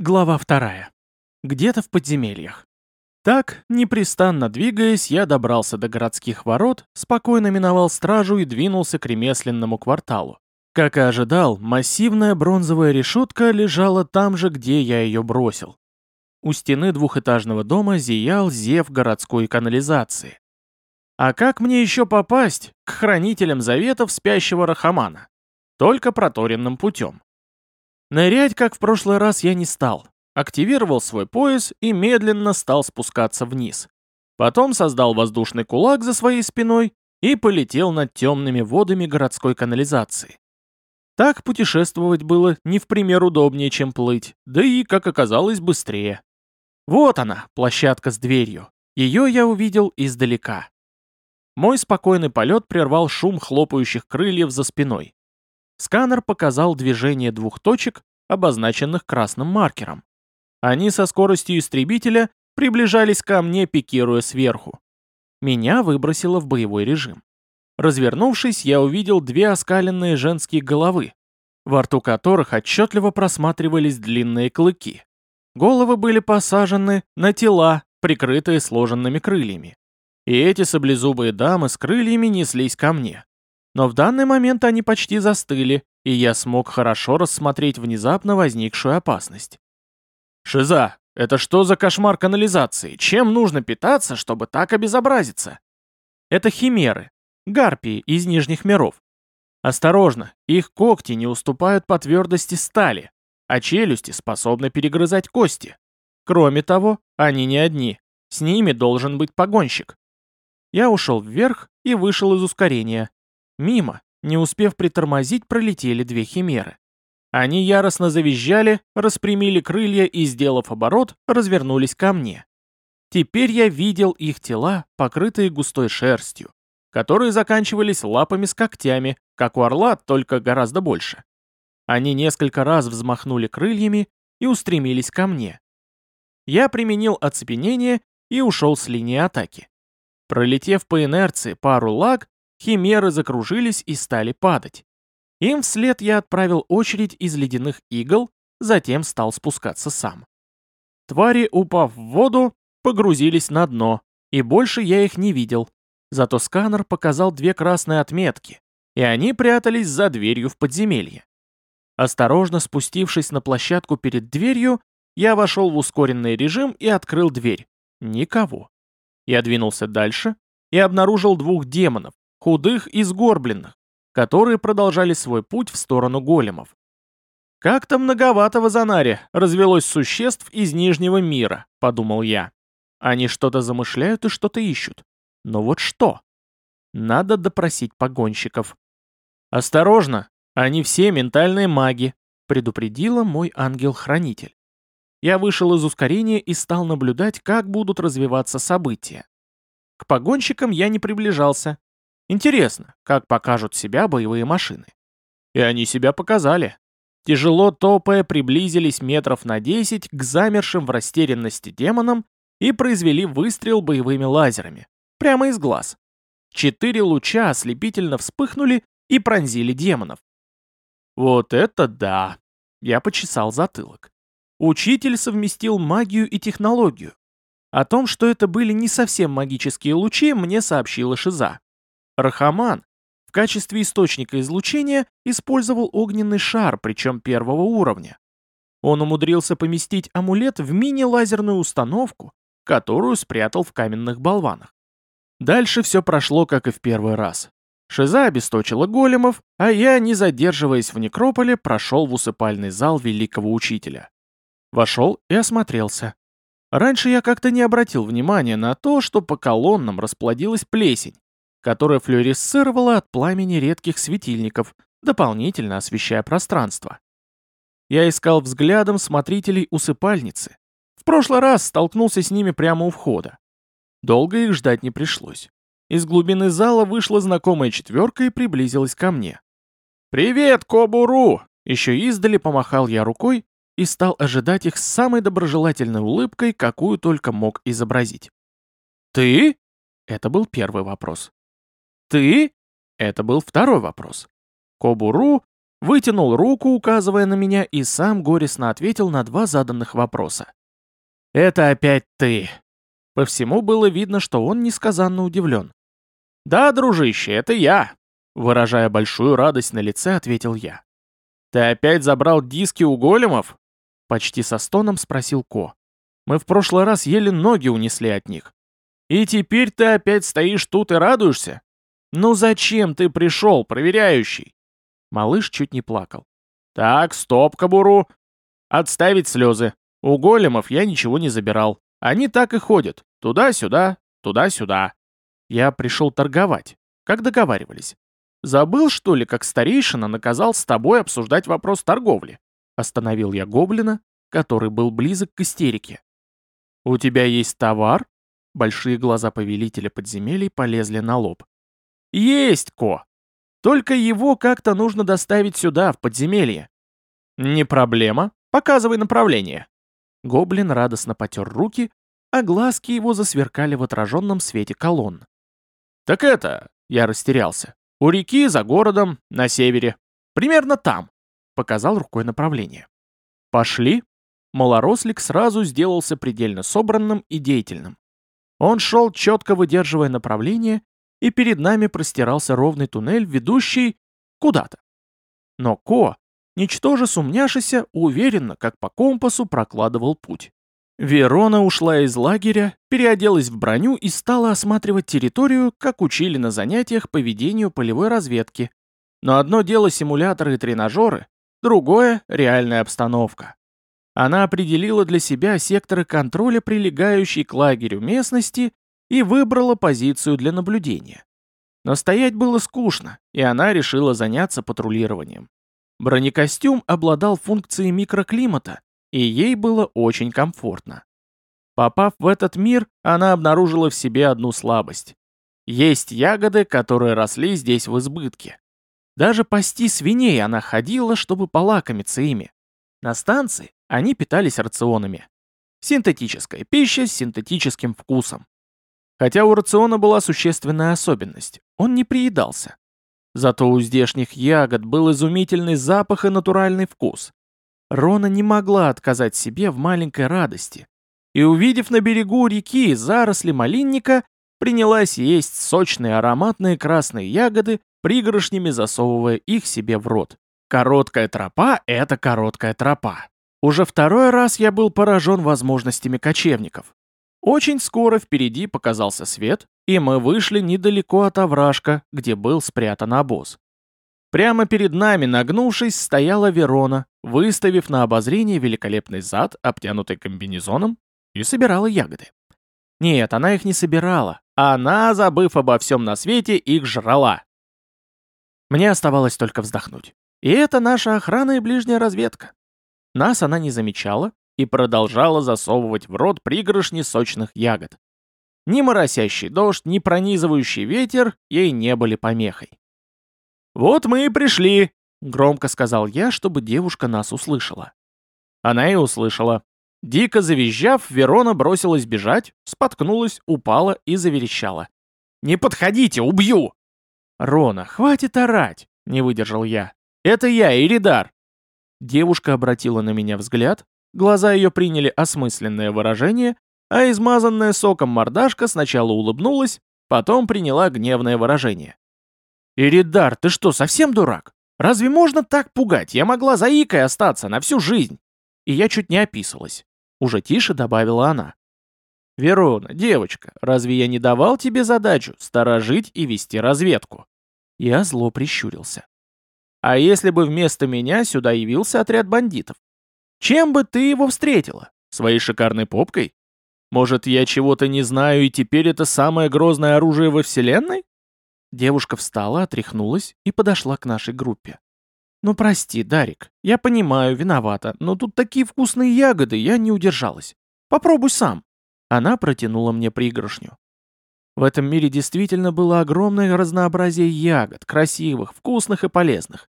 Глава вторая. Где-то в подземельях. Так, непрестанно двигаясь, я добрался до городских ворот, спокойно миновал стражу и двинулся к ремесленному кварталу. Как и ожидал, массивная бронзовая решетка лежала там же, где я ее бросил. У стены двухэтажного дома зиял зев городской канализации. А как мне еще попасть к хранителям заветов спящего Рахамана? Только проторенным путем. Нырять, как в прошлый раз, я не стал. Активировал свой пояс и медленно стал спускаться вниз. Потом создал воздушный кулак за своей спиной и полетел над темными водами городской канализации. Так путешествовать было не в пример удобнее, чем плыть, да и, как оказалось, быстрее. Вот она, площадка с дверью. Ее я увидел издалека. Мой спокойный полет прервал шум хлопающих крыльев за спиной. Сканер показал движение двух точек, обозначенных красным маркером. Они со скоростью истребителя приближались ко мне, пикируя сверху. Меня выбросило в боевой режим. Развернувшись, я увидел две оскаленные женские головы, во рту которых отчетливо просматривались длинные клыки. Головы были посажены на тела, прикрытые сложенными крыльями. И эти саблезубые дамы с крыльями неслись ко мне. Но в данный момент они почти застыли, и я смог хорошо рассмотреть внезапно возникшую опасность. «Шиза, это что за кошмар канализации? Чем нужно питаться, чтобы так обезобразиться?» «Это химеры, гарпии из нижних миров. Осторожно, их когти не уступают по твердости стали, а челюсти способны перегрызать кости. Кроме того, они не одни, с ними должен быть погонщик. Я ушел вверх и вышел из ускорения, Мимо, не успев притормозить, пролетели две химеры. Они яростно завизжали, распрямили крылья и, сделав оборот, развернулись ко мне. Теперь я видел их тела, покрытые густой шерстью, которые заканчивались лапами с когтями, как у орла, только гораздо больше. Они несколько раз взмахнули крыльями и устремились ко мне. Я применил оцепенение и ушел с линии атаки. Пролетев по инерции пару лаг, химеры закружились и стали падать. Им вслед я отправил очередь из ледяных игл, затем стал спускаться сам. Твари, упав в воду, погрузились на дно, и больше я их не видел. Зато сканер показал две красные отметки, и они прятались за дверью в подземелье. Осторожно спустившись на площадку перед дверью, я вошел в ускоренный режим и открыл дверь. Никого. Я двинулся дальше и обнаружил двух демонов, худых и сгорбленных, которые продолжали свой путь в сторону големов. «Как-то многовато в Азанаре развелось существ из Нижнего мира», — подумал я. «Они что-то замышляют и что-то ищут. Но вот что? Надо допросить погонщиков». «Осторожно, они все ментальные маги», — предупредила мой ангел-хранитель. Я вышел из ускорения и стал наблюдать, как будут развиваться события. К погонщикам я не приближался, Интересно, как покажут себя боевые машины. И они себя показали. Тяжело топая приблизились метров на 10 к замершим в растерянности демонам и произвели выстрел боевыми лазерами. Прямо из глаз. Четыре луча ослепительно вспыхнули и пронзили демонов. Вот это да! Я почесал затылок. Учитель совместил магию и технологию. О том, что это были не совсем магические лучи, мне сообщила Шиза. Рахаман в качестве источника излучения использовал огненный шар, причем первого уровня. Он умудрился поместить амулет в мини-лазерную установку, которую спрятал в каменных болванах. Дальше все прошло, как и в первый раз. Шиза обесточила големов, а я, не задерживаясь в некрополе, прошел в усыпальный зал великого учителя. Вошел и осмотрелся. Раньше я как-то не обратил внимания на то, что по колоннам расплодилась плесень, которая флюоресцировала от пламени редких светильников, дополнительно освещая пространство. Я искал взглядом смотрителей усыпальницы. В прошлый раз столкнулся с ними прямо у входа. Долго их ждать не пришлось. Из глубины зала вышла знакомая четверка и приблизилась ко мне. «Привет, Кобуру!» Еще издали помахал я рукой и стал ожидать их с самой доброжелательной улыбкой, какую только мог изобразить. «Ты?» — это был первый вопрос. «Ты?» — это был второй вопрос. Кобуру вытянул руку, указывая на меня, и сам горестно ответил на два заданных вопроса. «Это опять ты!» По всему было видно, что он несказанно удивлен. «Да, дружище, это я!» Выражая большую радость на лице, ответил я. «Ты опять забрал диски у големов?» Почти со стоном спросил Ко. «Мы в прошлый раз еле ноги унесли от них. И теперь ты опять стоишь тут и радуешься? Ну зачем ты пришел, проверяющий?» Малыш чуть не плакал. «Так, стоп, кобуру. Отставить слезы. У големов я ничего не забирал. Они так и ходят. Туда-сюда, туда-сюда. Я пришел торговать. Как договаривались. Забыл, что ли, как старейшина наказал с тобой обсуждать вопрос торговли? Остановил я гоблина, который был близок к истерике. «У тебя есть товар?» Большие глаза повелителя подземелий полезли на лоб. «Есть, Ко! Только его как-то нужно доставить сюда, в подземелье». «Не проблема. Показывай направление». Гоблин радостно потер руки, а глазки его засверкали в отраженном свете колонн. «Так это...» — я растерялся. «У реки, за городом, на севере. Примерно там», — показал рукой направление. «Пошли». Малорослик сразу сделался предельно собранным и деятельным. Он шел, четко выдерживая направление, и перед нами простирался ровный туннель, ведущий куда-то. Но Ко, ничтоже сумняшися, уверенно, как по компасу, прокладывал путь. Верона ушла из лагеря, переоделась в броню и стала осматривать территорию, как учили на занятиях по ведению полевой разведки. Но одно дело симуляторы и тренажеры, другое — реальная обстановка. Она определила для себя секторы контроля, прилегающие к лагерю местности, и выбрала позицию для наблюдения. Но стоять было скучно, и она решила заняться патрулированием. Бронекостюм обладал функцией микроклимата, и ей было очень комфортно. Попав в этот мир, она обнаружила в себе одну слабость. Есть ягоды, которые росли здесь в избытке. Даже пасти свиней она ходила, чтобы полакомиться ими. На станции они питались рационами. Синтетическая пища с синтетическим вкусом. Хотя у рациона была существенная особенность. Он не приедался. Зато у здешних ягод был изумительный запах и натуральный вкус. Рона не могла отказать себе в маленькой радости. И увидев на берегу реки заросли малинника, принялась есть сочные ароматные красные ягоды, пригоршнями засовывая их себе в рот. Короткая тропа — это короткая тропа. Уже второй раз я был поражен возможностями кочевников. Очень скоро впереди показался свет, и мы вышли недалеко от овражка, где был спрятан обоз. Прямо перед нами, нагнувшись, стояла Верона, выставив на обозрение великолепный зад, обтянутый комбинезоном, и собирала ягоды. Нет, она их не собирала. Она, забыв обо всем на свете, их жрала. Мне оставалось только вздохнуть. И это наша охрана и ближняя разведка. Нас она не замечала и продолжала засовывать в рот пригоршни сочных ягод. Ни моросящий дождь, ни пронизывающий ветер ей не были помехой. «Вот мы и пришли», — громко сказал я, чтобы девушка нас услышала. Она и услышала. Дико завизжав, Верона бросилась бежать, споткнулась, упала и заверещала. «Не подходите, убью!» «Рона, хватит орать!» — не выдержал я. «Это я, Иридар!» Девушка обратила на меня взгляд, глаза ее приняли осмысленное выражение, а измазанная соком мордашка сначала улыбнулась, потом приняла гневное выражение. «Иридар, ты что, совсем дурак? Разве можно так пугать? Я могла заикой остаться на всю жизнь!» И я чуть не описалась. Уже тише добавила она. «Верона, девочка, разве я не давал тебе задачу сторожить и вести разведку?» Я зло прищурился. «А если бы вместо меня сюда явился отряд бандитов? Чем бы ты его встретила? Своей шикарной попкой? Может, я чего-то не знаю, и теперь это самое грозное оружие во Вселенной?» Девушка встала, отряхнулась и подошла к нашей группе. «Ну прости, Дарик, я понимаю, виновата, но тут такие вкусные ягоды, я не удержалась. Попробуй сам». Она протянула мне пригоршню. В этом мире действительно было огромное разнообразие ягод, красивых, вкусных и полезных.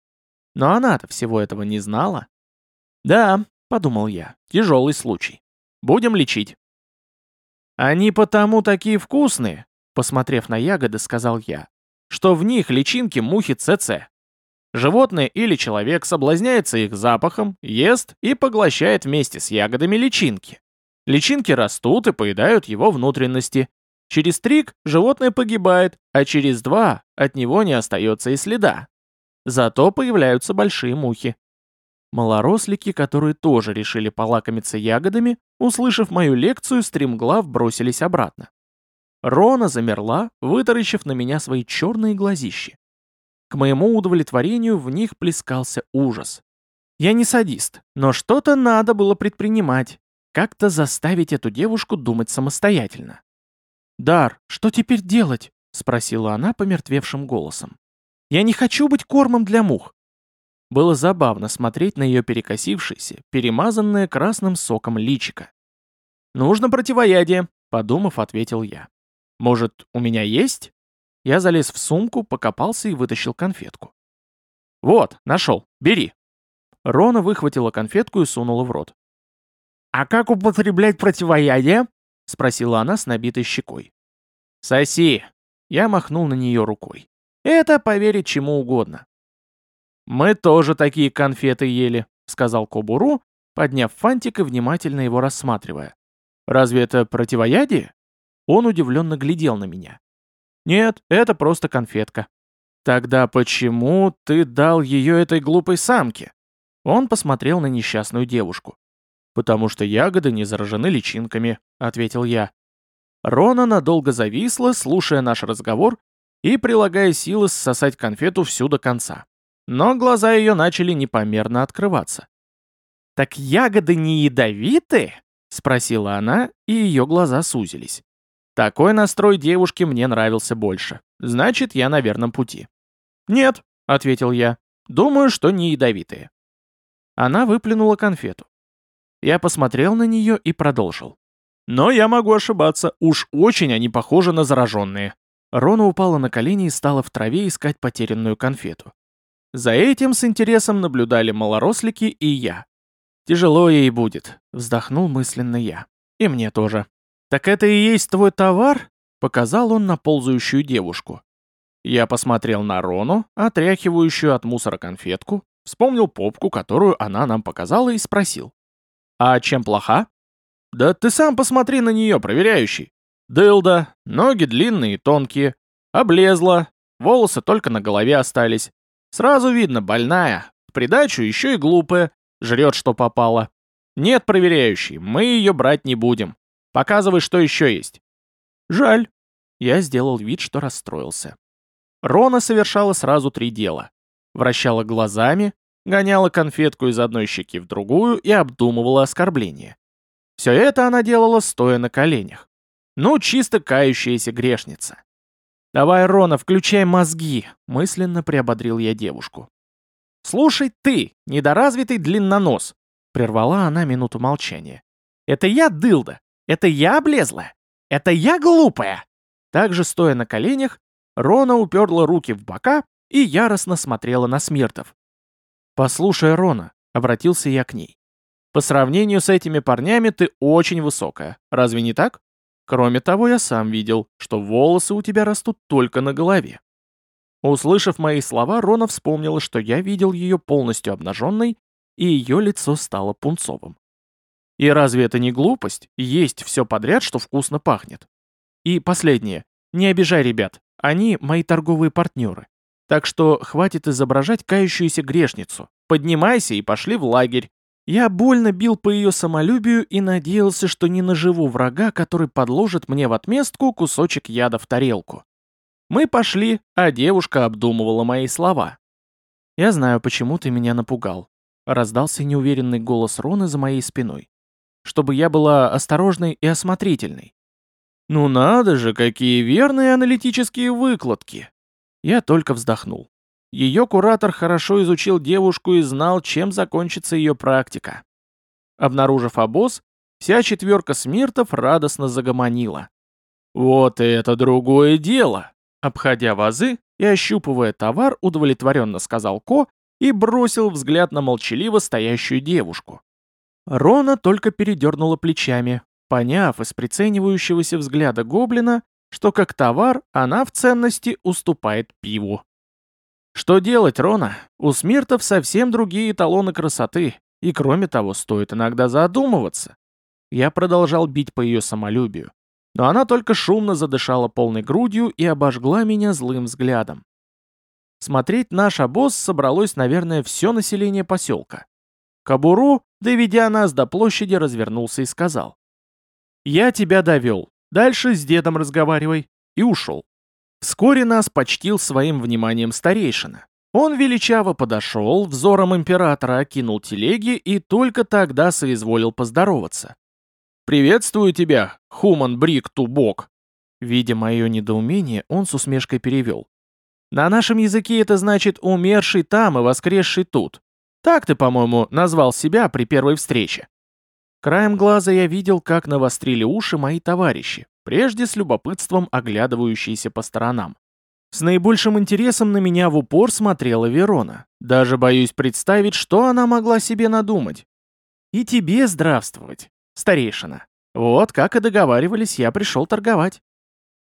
Но она-то всего этого не знала. «Да», — подумал я, — «тяжелый случай. Будем лечить». «Они потому такие вкусные», — посмотрев на ягоды, сказал я, что в них личинки мухи ЦЦ. Животное или человек соблазняется их запахом, ест и поглощает вместе с ягодами личинки. Личинки растут и поедают его внутренности. Через трик животное погибает, а через два от него не остается и следа. Зато появляются большие мухи. Малорослики, которые тоже решили полакомиться ягодами, услышав мою лекцию, стремглав бросились обратно. Рона замерла, вытаращив на меня свои черные глазищи. К моему удовлетворению в них плескался ужас. Я не садист, но что-то надо было предпринимать, как-то заставить эту девушку думать самостоятельно. «Дар, что теперь делать?» — спросила она помертвевшим голосом. «Я не хочу быть кормом для мух. Было забавно смотреть на ее перекосившееся, перемазанное красным соком личико. «Нужно противоядие», — подумав, ответил я. «Может, у меня есть?» Я залез в сумку, покопался и вытащил конфетку. «Вот, нашел, бери». Рона выхватила конфетку и сунула в рот. «А как употреблять противоядие?» — спросила она с набитой щекой. «Соси!» — я махнул на нее рукой. «Это поверить чему угодно. «Мы тоже такие конфеты ели», — сказал Кобуру, подняв фантик и внимательно его рассматривая. «Разве это противоядие?» Он удивленно глядел на меня. «Нет, это просто конфетка». «Тогда почему ты дал ее этой глупой самке?» Он посмотрел на несчастную девушку. «Потому что ягоды не заражены личинками», — ответил я. Рона надолго зависла, слушая наш разговор и прилагая силы ссосать конфету всю до конца но глаза ее начали непомерно открываться. «Так ягоды не ядовиты?» — спросила она, и ее глаза сузились. Такой настрой девушки мне нравился больше. Значит, я на верном пути. «Нет», — ответил я, — «думаю, что не ядовитые». Она выплюнула конфету. Я посмотрел на нее и продолжил. «Но я могу ошибаться, уж очень они похожи на зараженные». Рона упала на колени и стала в траве искать потерянную конфету. За этим с интересом наблюдали малорослики и я. «Тяжело ей будет», — вздохнул мысленно я. «И мне тоже». «Так это и есть твой товар?» — показал он на ползающую девушку. Я посмотрел на Рону, отряхивающую от мусора конфетку, вспомнил попку, которую она нам показала, и спросил. «А чем плоха?» «Да ты сам посмотри на нее, проверяющий. Дылда, ноги длинные и тонкие, облезла, волосы только на голове остались, Сразу видно, больная. В придачу еще и глупая. Жрет, что попало. Нет, проверяющий, мы ее брать не будем. Показывай, что еще есть. Жаль. Я сделал вид, что расстроился. Рона совершала сразу три дела. Вращала глазами, гоняла конфетку из одной щеки в другую и обдумывала оскорбление. Все это она делала, стоя на коленях. Ну, чисто кающаяся грешница. «Давай, Рона, включай мозги», — мысленно приободрил я девушку. «Слушай ты, недоразвитый длиннонос», — прервала она минуту молчания. «Это я дылда, это я облезла, это я глупая». Также, стоя на коленях, Рона уперла руки в бока и яростно смотрела на Смиртов. «Послушай, Рона», — обратился я к ней. «По сравнению с этими парнями ты очень высокая, разве не так?» Кроме того, я сам видел, что волосы у тебя растут только на голове. Услышав мои слова, Рона вспомнила, что я видел ее полностью обнаженной, и ее лицо стало пунцовым. И разве это не глупость, есть все подряд, что вкусно пахнет? И последнее. Не обижай ребят, они мои торговые партнеры. Так что хватит изображать кающуюся грешницу. Поднимайся и пошли в лагерь. Я больно бил по ее самолюбию и надеялся, что не наживу врага, который подложит мне в отместку кусочек яда в тарелку. Мы пошли, а девушка обдумывала мои слова. «Я знаю, почему ты меня напугал», — раздался неуверенный голос Роны за моей спиной. «Чтобы я была осторожной и осмотрительной». «Ну надо же, какие верные аналитические выкладки!» Я только вздохнул. Ее куратор хорошо изучил девушку и знал, чем закончится ее практика. Обнаружив обоз, вся четверка смиртов радостно загомонила. «Вот это другое дело!» Обходя вазы и ощупывая товар, удовлетворенно сказал Ко и бросил взгляд на молчаливо стоящую девушку. Рона только передернула плечами, поняв из приценивающегося взгляда гоблина, что как товар она в ценности уступает пиву. Что делать, Рона? У смиртов совсем другие эталоны красоты, и кроме того, стоит иногда задумываться. Я продолжал бить по ее самолюбию, но она только шумно задышала полной грудью и обожгла меня злым взглядом. Смотреть наш обоз собралось, наверное, все население поселка. Кабуру, доведя нас до площади, развернулся и сказал. «Я тебя довел. Дальше с дедом разговаривай». И ушел. Вскоре нас почтил своим вниманием старейшина. Он величаво подошел, взором императора окинул телеги и только тогда соизволил поздороваться. «Приветствую тебя, Хуман Брик Тубок!» Видя мое недоумение, он с усмешкой перевел. «На нашем языке это значит «умерший там и воскресший тут». Так ты, по-моему, назвал себя при первой встрече». Краем глаза я видел, как навострили уши мои товарищи, прежде с любопытством оглядывающиеся по сторонам. С наибольшим интересом на меня в упор смотрела Верона. Даже боюсь представить, что она могла себе надумать. И тебе здравствовать, старейшина. Вот, как и договаривались, я пришел торговать.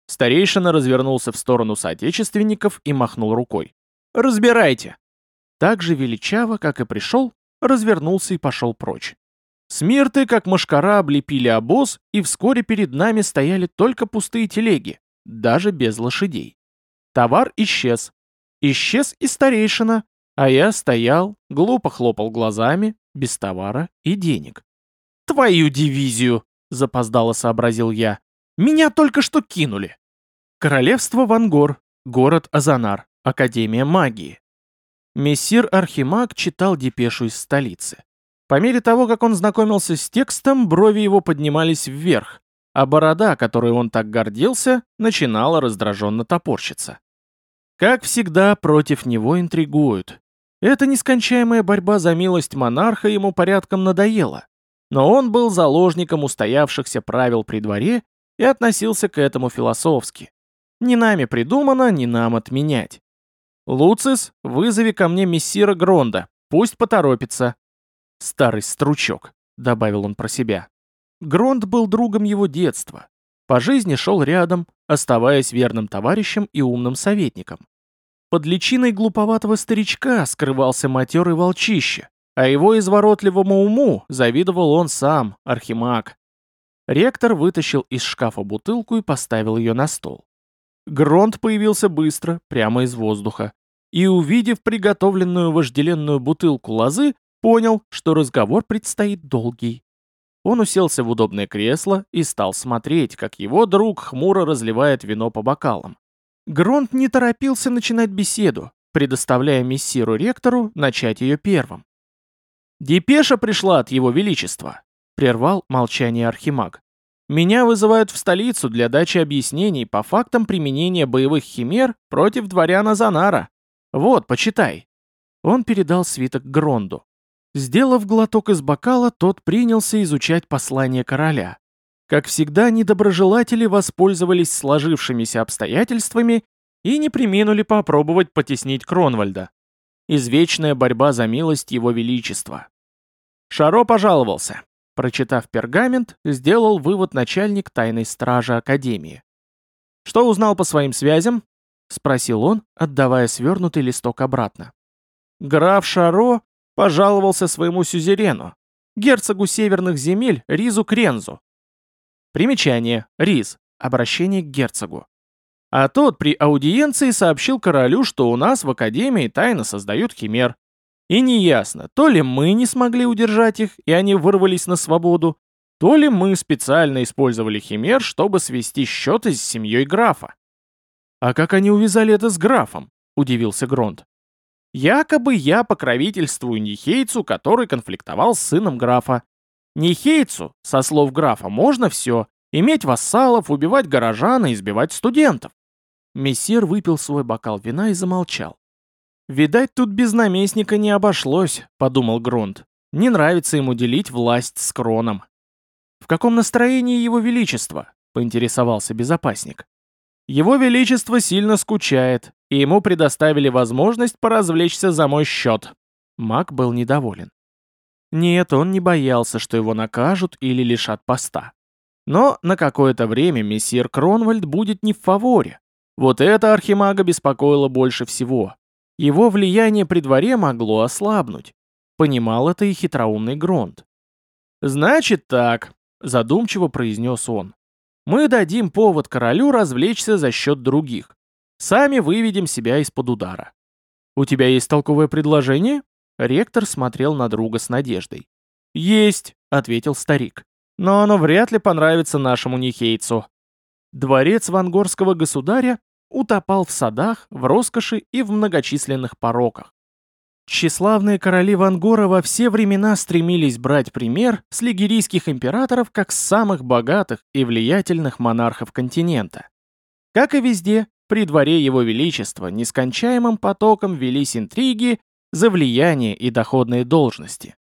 Старейшина развернулся в сторону соотечественников и махнул рукой. «Разбирайте!» Так же величаво, как и пришел, развернулся и пошел прочь. Смирты, как мошкара, облепили обоз, и вскоре перед нами стояли только пустые телеги, даже без лошадей. Товар исчез. Исчез и старейшина, а я стоял, глупо хлопал глазами, без товара и денег. «Твою дивизию!» — запоздало сообразил я. «Меня только что кинули!» Королевство Вангор, город Азанар, Академия магии. Мессир Архимаг читал депешу из столицы. По мере того, как он знакомился с текстом, брови его поднимались вверх, а борода, которой он так гордился, начинала раздраженно топорщиться. Как всегда, против него интригуют. Эта нескончаемая борьба за милость монарха ему порядком надоела, но он был заложником устоявшихся правил при дворе и относился к этому философски. Не нами придумано, не нам отменять. «Луцис, вызови ко мне мессира Гронда, пусть поторопится», Старый стручок, добавил он про себя. Гронд был другом его детства. По жизни шел рядом, оставаясь верным товарищем и умным советником. Под личиной глуповатого старичка скрывался матерый волчище, а его изворотливому уму завидовал он сам, архимаг. Ректор вытащил из шкафа бутылку и поставил ее на стол. Гронт появился быстро, прямо из воздуха, и, увидев приготовленную вожделенную бутылку лозы, Понял, что разговор предстоит долгий. Он уселся в удобное кресло и стал смотреть, как его друг хмуро разливает вино по бокалам. Гронт не торопился начинать беседу, предоставляя мессиру-ректору начать ее первым. «Депеша пришла от его величества», — прервал молчание архимаг. «Меня вызывают в столицу для дачи объяснений по фактам применения боевых химер против дворяна Занара. Вот, почитай». Он передал свиток Гронду. Сделав глоток из бокала, тот принялся изучать послание короля. Как всегда, недоброжелатели воспользовались сложившимися обстоятельствами и не приминули попробовать потеснить Кронвальда. Извечная борьба за милость его величества. Шаро пожаловался. Прочитав пергамент, сделал вывод начальник тайной стражи Академии. «Что узнал по своим связям?» — спросил он, отдавая свернутый листок обратно. Граф Шаро пожаловался своему сюзерену, герцогу северных земель Ризу Крензу. Примечание. Риз. Обращение к герцогу. А тот при аудиенции сообщил королю, что у нас в Академии тайно создают химер. И неясно, то ли мы не смогли удержать их, и они вырвались на свободу, то ли мы специально использовали химер, чтобы свести счеты с семьей графа. «А как они увязали это с графом?» – удивился Гронт. Якобы я покровительствую Нихейцу, который конфликтовал с сыном графа. Нихейцу, со слов графа, можно все. Иметь вассалов, убивать горожан и избивать студентов. Мессир выпил свой бокал вина и замолчал. «Видать, тут без наместника не обошлось», — подумал Грунт. «Не нравится ему делить власть с кроном». «В каком настроении его величество?» — поинтересовался безопасник. «Его величество сильно скучает и ему предоставили возможность поразвлечься за мой счет. Мак был недоволен. Нет, он не боялся, что его накажут или лишат поста. Но на какое-то время мессир Кронвальд будет не в фаворе. Вот это Архимага беспокоило больше всего. его влияние при дворе могло ослабнуть. Понимал это и хитроумный Гронт. «Значит так», — задумчиво произнес он. «Мы дадим повод королю развлечься за счет других. Сами выведем себя из-под удара. У тебя есть толковое предложение?» Ректор смотрел на друга с надеждой. «Есть», — ответил старик. «Но оно вряд ли понравится нашему нехейцу». Дворец вангорского государя утопал в садах, в роскоши и в многочисленных пороках. Тщеславные короли Вангора во все времена стремились брать пример с лигерийских императоров как с самых богатых и влиятельных монархов континента. Как и везде, при дворе его величества нескончаемым потоком велись интриги за влияние и доходные должности.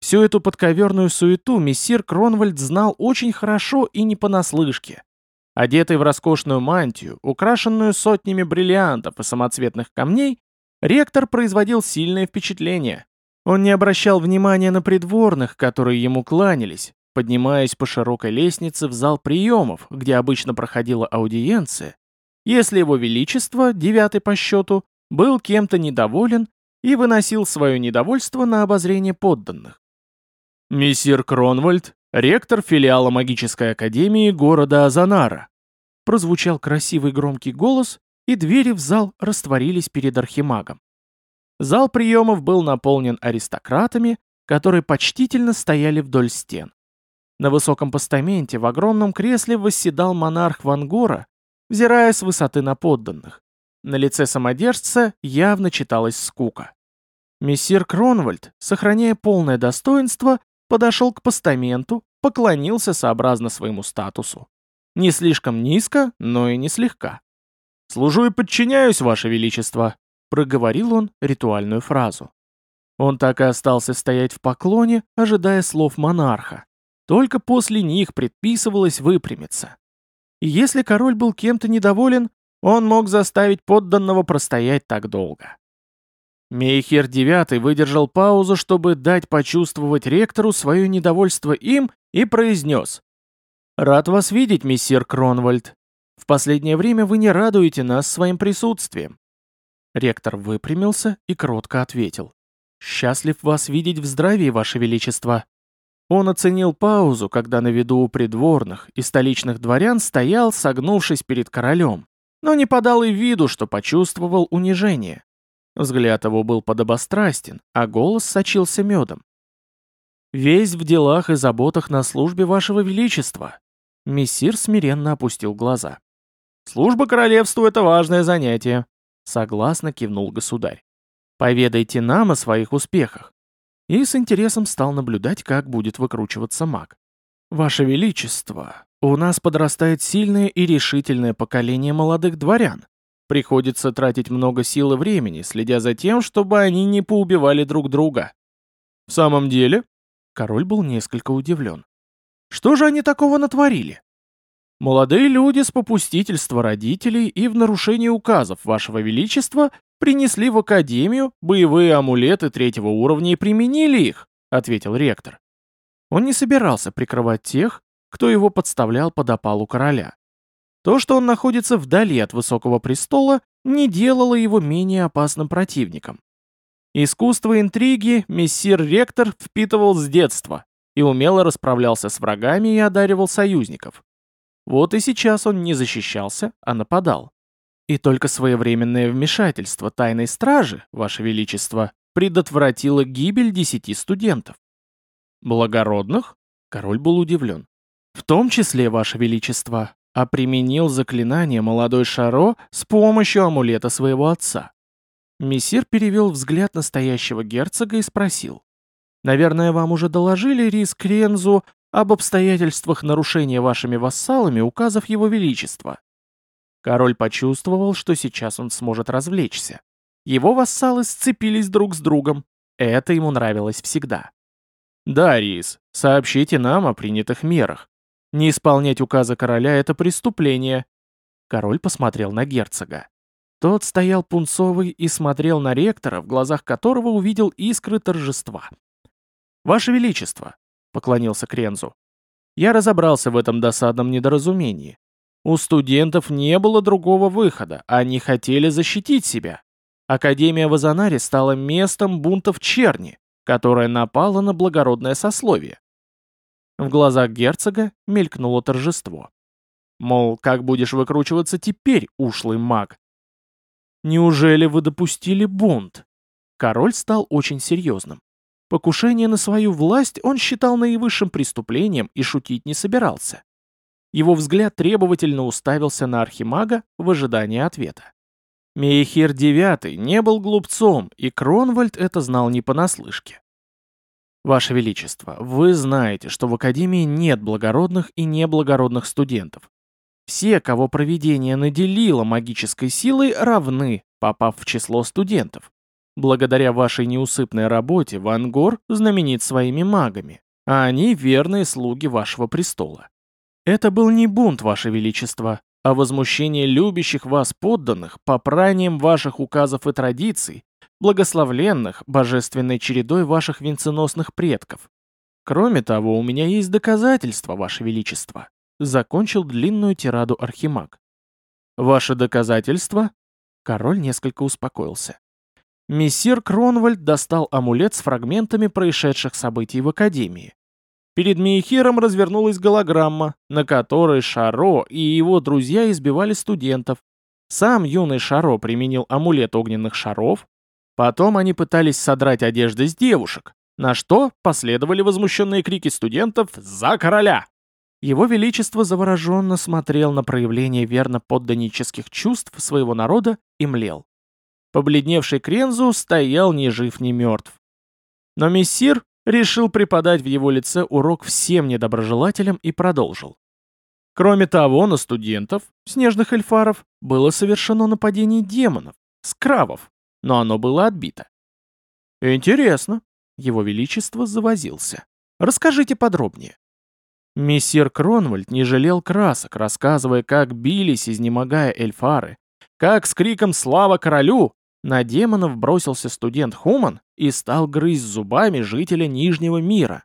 Всю эту подковерную суету мессир Кронвальд знал очень хорошо и не понаслышке. Одетый в роскошную мантию, украшенную сотнями бриллиантов и самоцветных камней, ректор производил сильное впечатление. Он не обращал внимания на придворных, которые ему кланялись, поднимаясь по широкой лестнице в зал приемов, где обычно проходила аудиенция, если его величество, девятый по счету, был кем-то недоволен и выносил свое недовольство на обозрение подданных. Мессир Кронвальд ректор филиала магической академии города Азанара. Прозвучал красивый громкий голос, и двери в зал растворились перед архимагом. Зал приемов был наполнен аристократами, которые почтительно стояли вдоль стен. На высоком постаменте в огромном кресле восседал монарх Вангора, взирая с высоты на подданных. На лице самодержца явно читалась скука. Мессир Кронвальд, сохраняя полное достоинство, подошел к постаменту, поклонился сообразно своему статусу. Не слишком низко, но и не слегка. «Служу и подчиняюсь, Ваше Величество», — проговорил он ритуальную фразу. Он так и остался стоять в поклоне, ожидая слов монарха. Только после них предписывалось выпрямиться. И если король был кем-то недоволен, он мог заставить подданного простоять так долго. Мейхер IX выдержал паузу, чтобы дать почувствовать ректору свое недовольство им, и произнес. «Рад вас видеть, мессир Кронвальд. В последнее время вы не радуете нас своим присутствием». Ректор выпрямился и кротко ответил. «Счастлив вас видеть в здравии, ваше величество». Он оценил паузу, когда на виду у придворных и столичных дворян стоял, согнувшись перед королем, но не подал и виду, что почувствовал унижение. Взгляд его был подобострастен, а голос сочился медом. «Весь в делах и заботах на службе вашего величества!» Мессир смиренно опустил глаза. «Служба королевству — это важное занятие», — согласно кивнул государь. «Поведайте нам о своих успехах». И с интересом стал наблюдать, как будет выкручиваться маг. «Ваше Величество, у нас подрастает сильное и решительное поколение молодых дворян. Приходится тратить много сил и времени, следя за тем, чтобы они не поубивали друг друга. В самом деле, король был несколько удивлен. Что же они такого натворили? Молодые люди с попустительства родителей и в нарушении указов вашего величества принесли в академию боевые амулеты третьего уровня и применили их, ответил ректор. Он не собирался прикрывать тех, кто его подставлял под опалу короля. То, что он находится вдали от высокого престола, не делало его менее опасным противником. Искусство интриги мессир-ректор впитывал с детства и умело расправлялся с врагами и одаривал союзников. Вот и сейчас он не защищался, а нападал. И только своевременное вмешательство тайной стражи, Ваше Величество, предотвратило гибель десяти студентов. Благородных? Король был удивлен. В том числе, Ваше Величество, а применил заклинание молодой Шаро с помощью амулета своего отца. Мессир перевел взгляд настоящего герцога и спросил. «Наверное, вам уже доложили, Рис Крензу, об обстоятельствах нарушения вашими вассалами указов его величества?» Король почувствовал, что сейчас он сможет развлечься. Его вассалы сцепились друг с другом. Это ему нравилось всегда. «Да, Рис, сообщите нам о принятых мерах. Не исполнять указа короля — это преступление. Король посмотрел на герцога. Тот стоял пунцовый и смотрел на ректора, в глазах которого увидел искры торжества. «Ваше Величество», — поклонился Крензу, — «я разобрался в этом досадном недоразумении. У студентов не было другого выхода, они хотели защитить себя. Академия в Азанаре стала местом бунтов черни, которая напала на благородное сословие. В глазах герцога мелькнуло торжество. Мол, как будешь выкручиваться теперь, ушлый маг? Неужели вы допустили бунт? Король стал очень серьезным. Покушение на свою власть он считал наивысшим преступлением и шутить не собирался. Его взгляд требовательно уставился на архимага в ожидании ответа. Мейхир IX не был глупцом, и Кронвальд это знал не понаслышке. «Ваше Величество, вы знаете, что в Академии нет благородных и неблагородных студентов. Все, кого провидение наделило магической силой, равны, попав в число студентов. Благодаря вашей неусыпной работе Ван Гор знаменит своими магами, а они верные слуги вашего престола. Это был не бунт, ваше величество, а возмущение любящих вас подданных попранием ваших указов и традиций, благословленных божественной чередой ваших венценосных предков. Кроме того, у меня есть доказательства, ваше величество. Закончил длинную тираду архимаг. Ваше доказательство? Король несколько успокоился. Мессир Кронвальд достал амулет с фрагментами происшедших событий в Академии. Перед Мейхиром развернулась голограмма, на которой Шаро и его друзья избивали студентов. Сам юный Шаро применил амулет огненных шаров. Потом они пытались содрать одежды с девушек, на что последовали возмущенные крики студентов «За короля!». Его Величество завороженно смотрел на проявление верно подданнических чувств своего народа и млел. Побледневший Крензу стоял ни жив, ни мертв. Но мессир решил преподать в его лице урок всем недоброжелателям и продолжил. Кроме того, на студентов, снежных эльфаров, было совершено нападение демонов, скравов, но оно было отбито. «Интересно», — его величество завозился. «Расскажите подробнее». Мессир Кронвальд не жалел красок, рассказывая, как бились, изнемогая эльфары, как с криком «Слава королю!» На демонов бросился студент Хуман и стал грызть зубами жителя Нижнего мира.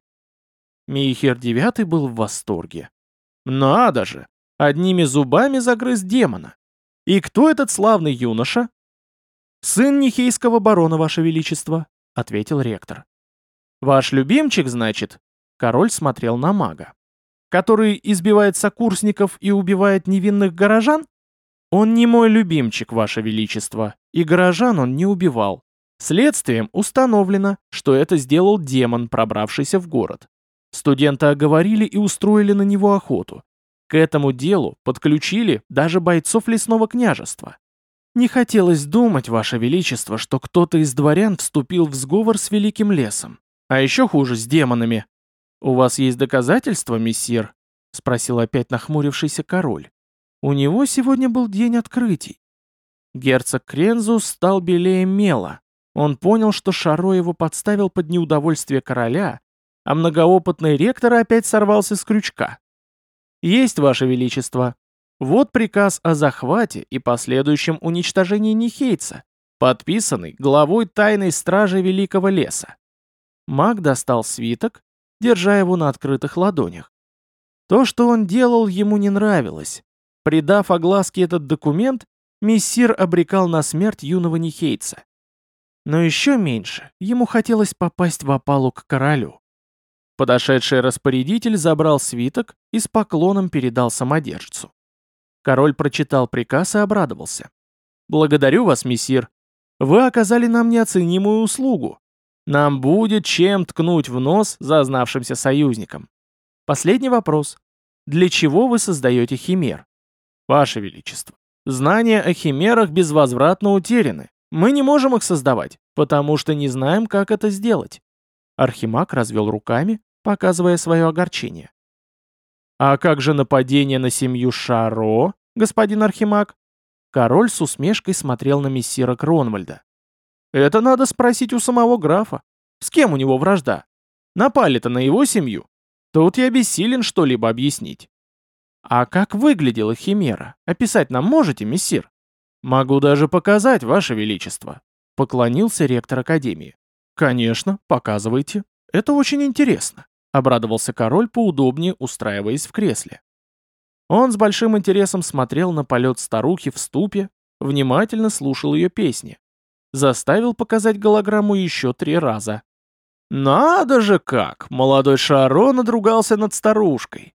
Мейхер девятый был в восторге. Надо же! Одними зубами загрыз демона. И кто этот славный юноша? «Сын Нихейского барона, ваше величество», — ответил ректор. «Ваш любимчик, значит?» Король смотрел на мага. «Который избивает сокурсников и убивает невинных горожан?» «Он не мой любимчик, ваше величество, и горожан он не убивал. Следствием установлено, что это сделал демон, пробравшийся в город. Студенты оговорили и устроили на него охоту. К этому делу подключили даже бойцов лесного княжества. Не хотелось думать, Ваше Величество, что кто-то из дворян вступил в сговор с Великим Лесом. А еще хуже, с демонами. «У вас есть доказательства, мессир?» — спросил опять нахмурившийся король. У него сегодня был день открытий. Герцог Крензус стал белее мела. Он понял, что Шаро его подставил под неудовольствие короля, а многоопытный ректор опять сорвался с крючка. «Есть, Ваше Величество. Вот приказ о захвате и последующем уничтожении Нихейца, подписанный главой тайной стражи Великого Леса». Маг достал свиток, держа его на открытых ладонях. То, что он делал, ему не нравилось. Придав огласке этот документ, мессир обрекал на смерть юного Нихейца. Но еще меньше ему хотелось попасть в опалу к королю. Подошедший распорядитель забрал свиток и с поклоном передал самодержцу. Король прочитал приказ и обрадовался. «Благодарю вас, мессир. Вы оказали нам неоценимую услугу. Нам будет чем ткнуть в нос зазнавшимся союзникам. Последний вопрос. Для чего вы создаете химер? Ваше Величество, знания о химерах безвозвратно утеряны. Мы не можем их создавать, потому что не знаем, как это сделать. Архимаг развел руками, показывая свое огорчение. «А как же нападение на семью Шаро, господин Архимаг?» Король с усмешкой смотрел на мессира Кронвальда. «Это надо спросить у самого графа. С кем у него вражда? Напали-то на его семью. Тут я бессилен что-либо объяснить. «А как выглядела химера? Описать нам можете, мессир?» «Могу даже показать, ваше величество», — поклонился ректор академии. «Конечно, показывайте. Это очень интересно», — обрадовался король, поудобнее устраиваясь в кресле. Он с большим интересом смотрел на полет старухи в ступе, внимательно слушал ее песни. заставил показать голограмму еще три раза. Надо же как! Молодой Шаро надругался над старушкой.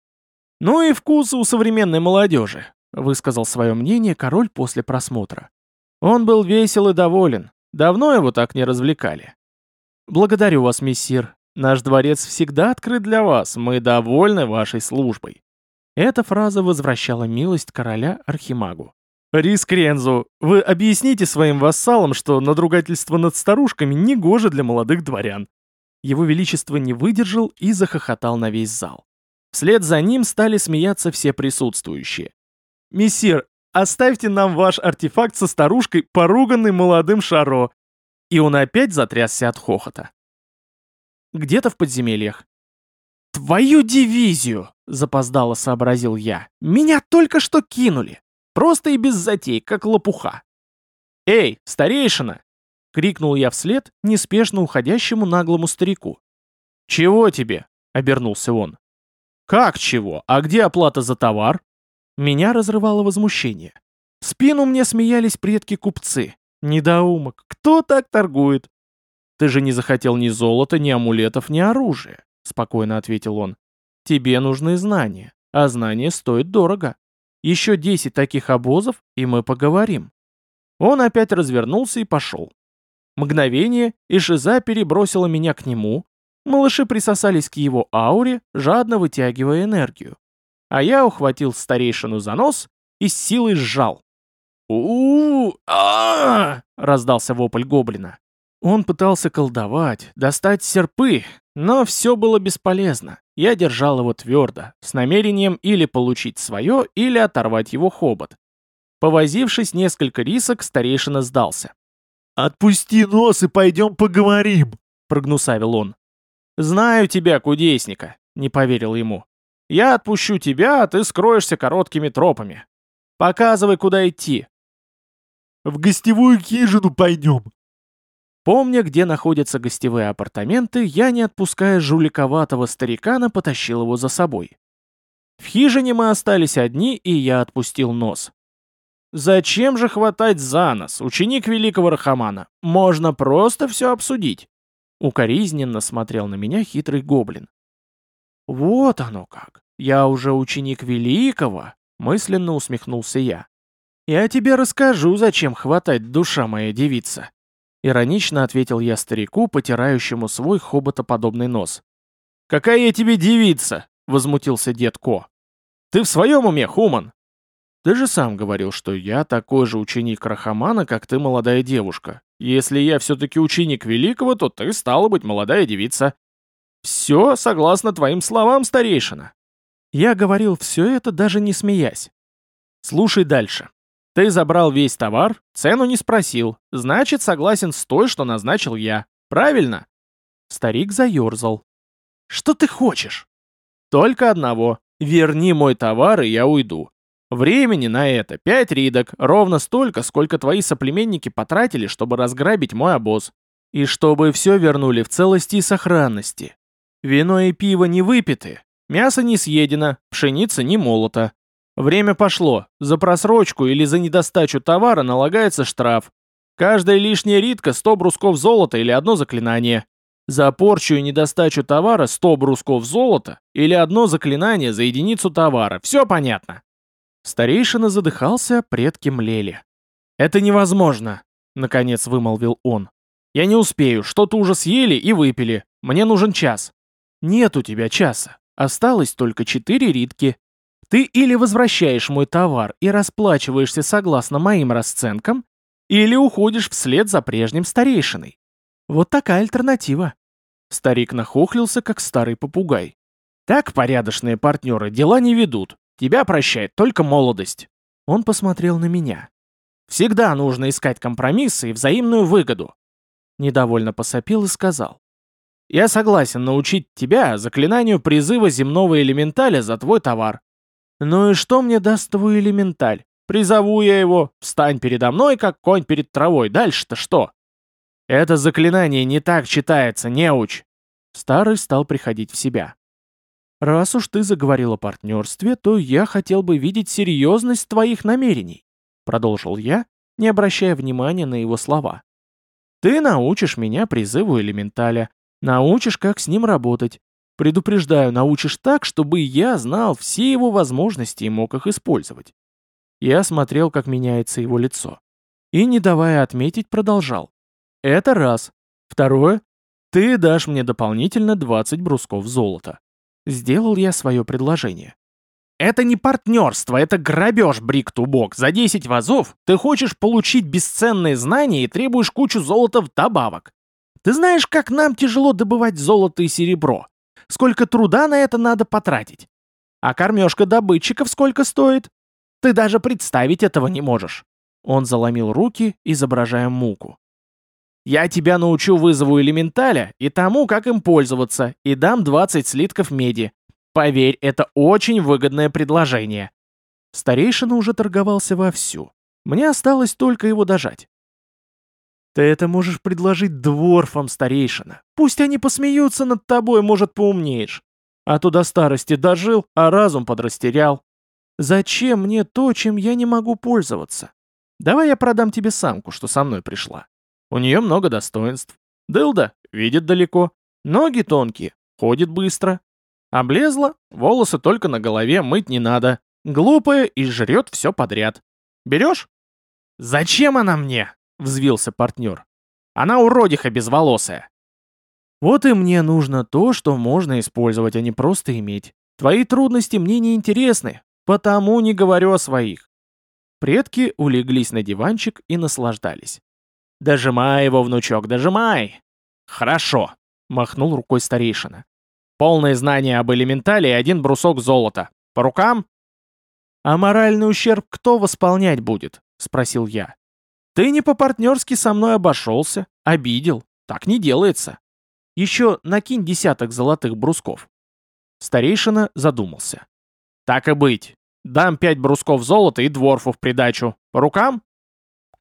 Ну и вкусы у современной молодежи, высказал свое мнение король после просмотра. Он был весел и доволен. Давно его так не развлекали. Благодарю вас, мессир. Наш дворец всегда открыт для вас. Мы довольны вашей службой. Эта фраза возвращала милость короля Архимагу. «Рис Крензу, вы объясните своим вассалам, что надругательство над старушками не гоже для молодых дворян». Его Величество не выдержал и захохотал на весь зал. Вслед за ним стали смеяться все присутствующие. «Мессир, оставьте нам ваш артефакт со старушкой, поруганный молодым Шаро». И он опять затрясся от хохота. Где-то в подземельях. «Твою дивизию!» — запоздало сообразил я. «Меня только что кинули! Просто и без затей, как лопуха!» «Эй, старейшина!» — крикнул я вслед неспешно уходящему наглому старику. «Чего тебе?» — обернулся он. «Как чего? А где оплата за товар?» Меня разрывало возмущение. В спину мне смеялись предки-купцы. Недоумок, кто так торгует? Ты же не захотел ни золота, ни амулетов, ни оружия, спокойно ответил он. Тебе нужны знания, а знания стоят дорого. Еще десять таких обозов, и мы поговорим. Он опять развернулся и пошел. Мгновение, и Шиза перебросила меня к нему. Малыши присосались к его ауре, жадно вытягивая энергию а я ухватил старейшину за нос и с силой сжал. у а раздался вопль гоблина. Он пытался колдовать, достать серпы, но все было бесполезно. Я держал его твердо, с намерением или получить свое, или оторвать его хобот. Повозившись несколько рисок, старейшина сдался. «Отпусти нос и пойдем поговорим», — прогнусавил он. «Знаю тебя, кудесника», — не поверил ему. Я отпущу тебя, а ты скроешься короткими тропами. Показывай, куда идти. В гостевую хижину пойдем. Помня, где находятся гостевые апартаменты, я, не отпуская жуликоватого старикана, потащил его за собой. В хижине мы остались одни, и я отпустил нос. Зачем же хватать за нос, ученик великого Рахамана? Можно просто все обсудить. Укоризненно смотрел на меня хитрый гоблин. «Вот оно как! Я уже ученик великого!» — мысленно усмехнулся я. «Я тебе расскажу, зачем хватать душа моя девица!» Иронично ответил я старику, потирающему свой хоботоподобный нос. «Какая я тебе девица?» — возмутился дед Ко. «Ты в своем уме, Хуман?» «Ты же сам говорил, что я такой же ученик Рахамана, как ты, молодая девушка. Если я все-таки ученик Великого, то ты, стала быть, молодая девица. «Все согласно твоим словам, старейшина». Я говорил все это, даже не смеясь. «Слушай дальше. Ты забрал весь товар, цену не спросил, значит, согласен с той, что назначил я. Правильно?» Старик заерзал. «Что ты хочешь?» «Только одного. Верни мой товар, и я уйду. Времени на это пять ридок, ровно столько, сколько твои соплеменники потратили, чтобы разграбить мой обоз. И чтобы все вернули в целости и сохранности. Вино и пиво не выпиты, мясо не съедено, пшеница не молота. Время пошло, за просрочку или за недостачу товара налагается штраф. Каждая лишняя ритка 100 брусков золота или одно заклинание. За порчу и недостачу товара 100 брусков золота или одно заклинание за единицу товара. Все понятно. Старейшина задыхался, предки млели. «Это невозможно», — наконец вымолвил он. «Я не успею, что-то уже съели и выпили. Мне нужен час». Нет у тебя часа. Осталось только четыре ритки. Ты или возвращаешь мой товар и расплачиваешься согласно моим расценкам, или уходишь вслед за прежним старейшиной. Вот такая альтернатива. Старик нахохлился, как старый попугай. Так порядочные партнеры дела не ведут. Тебя прощает только молодость. Он посмотрел на меня. Всегда нужно искать компромиссы и взаимную выгоду. Недовольно посопил и сказал. Я согласен научить тебя заклинанию призыва земного элементаля за твой товар. Ну и что мне даст твой элементаль? Призову я его, встань передо мной, как конь перед травой. Дальше-то что? Это заклинание не так читается, не уч. Старый стал приходить в себя. Раз уж ты заговорил о партнерстве, то я хотел бы видеть серьезность твоих намерений, продолжил я, не обращая внимания на его слова. Ты научишь меня призыву элементаля, научишь, как с ним работать. Предупреждаю, научишь так, чтобы я знал все его возможности и мог их использовать. Я смотрел, как меняется его лицо. И, не давая отметить, продолжал. Это раз. Второе. Ты дашь мне дополнительно 20 брусков золота. Сделал я свое предложение. Это не партнерство, это грабеж, Брик Тубок. За 10 вазов ты хочешь получить бесценные знания и требуешь кучу золота вдобавок. Ты знаешь, как нам тяжело добывать золото и серебро. Сколько труда на это надо потратить. А кормежка добытчиков сколько стоит? Ты даже представить этого не можешь. Он заломил руки, изображая муку. Я тебя научу вызову элементаля и тому, как им пользоваться, и дам 20 слитков меди. Поверь, это очень выгодное предложение. Старейшина уже торговался вовсю. Мне осталось только его дожать. Ты это можешь предложить дворфам, старейшина. Пусть они посмеются над тобой, может, поумнеешь. А то до старости дожил, а разум подрастерял. Зачем мне то, чем я не могу пользоваться? Давай я продам тебе самку, что со мной пришла. У нее много достоинств. Дылда видит далеко, ноги тонкие, ходит быстро, Облезла, волосы только на голове, мыть не надо. Глупая и жрет все подряд. Берешь? Зачем она мне? Взвился партнер. Она уродиха безволосая. Вот и мне нужно то, что можно использовать, а не просто иметь. Твои трудности мне не интересны, потому не говорю о своих. Предки улеглись на диванчик и наслаждались. «Дожимай его, внучок, дожимай!» «Хорошо», — махнул рукой старейшина. Полное знание об элементале и один брусок золота. По рукам? А моральный ущерб кто восполнять будет? Спросил я. Ты не по-партнерски со мной обошелся, обидел. Так не делается. Еще накинь десяток золотых брусков. Старейшина задумался. Так и быть. Дам пять брусков золота и дворфу в придачу. По рукам?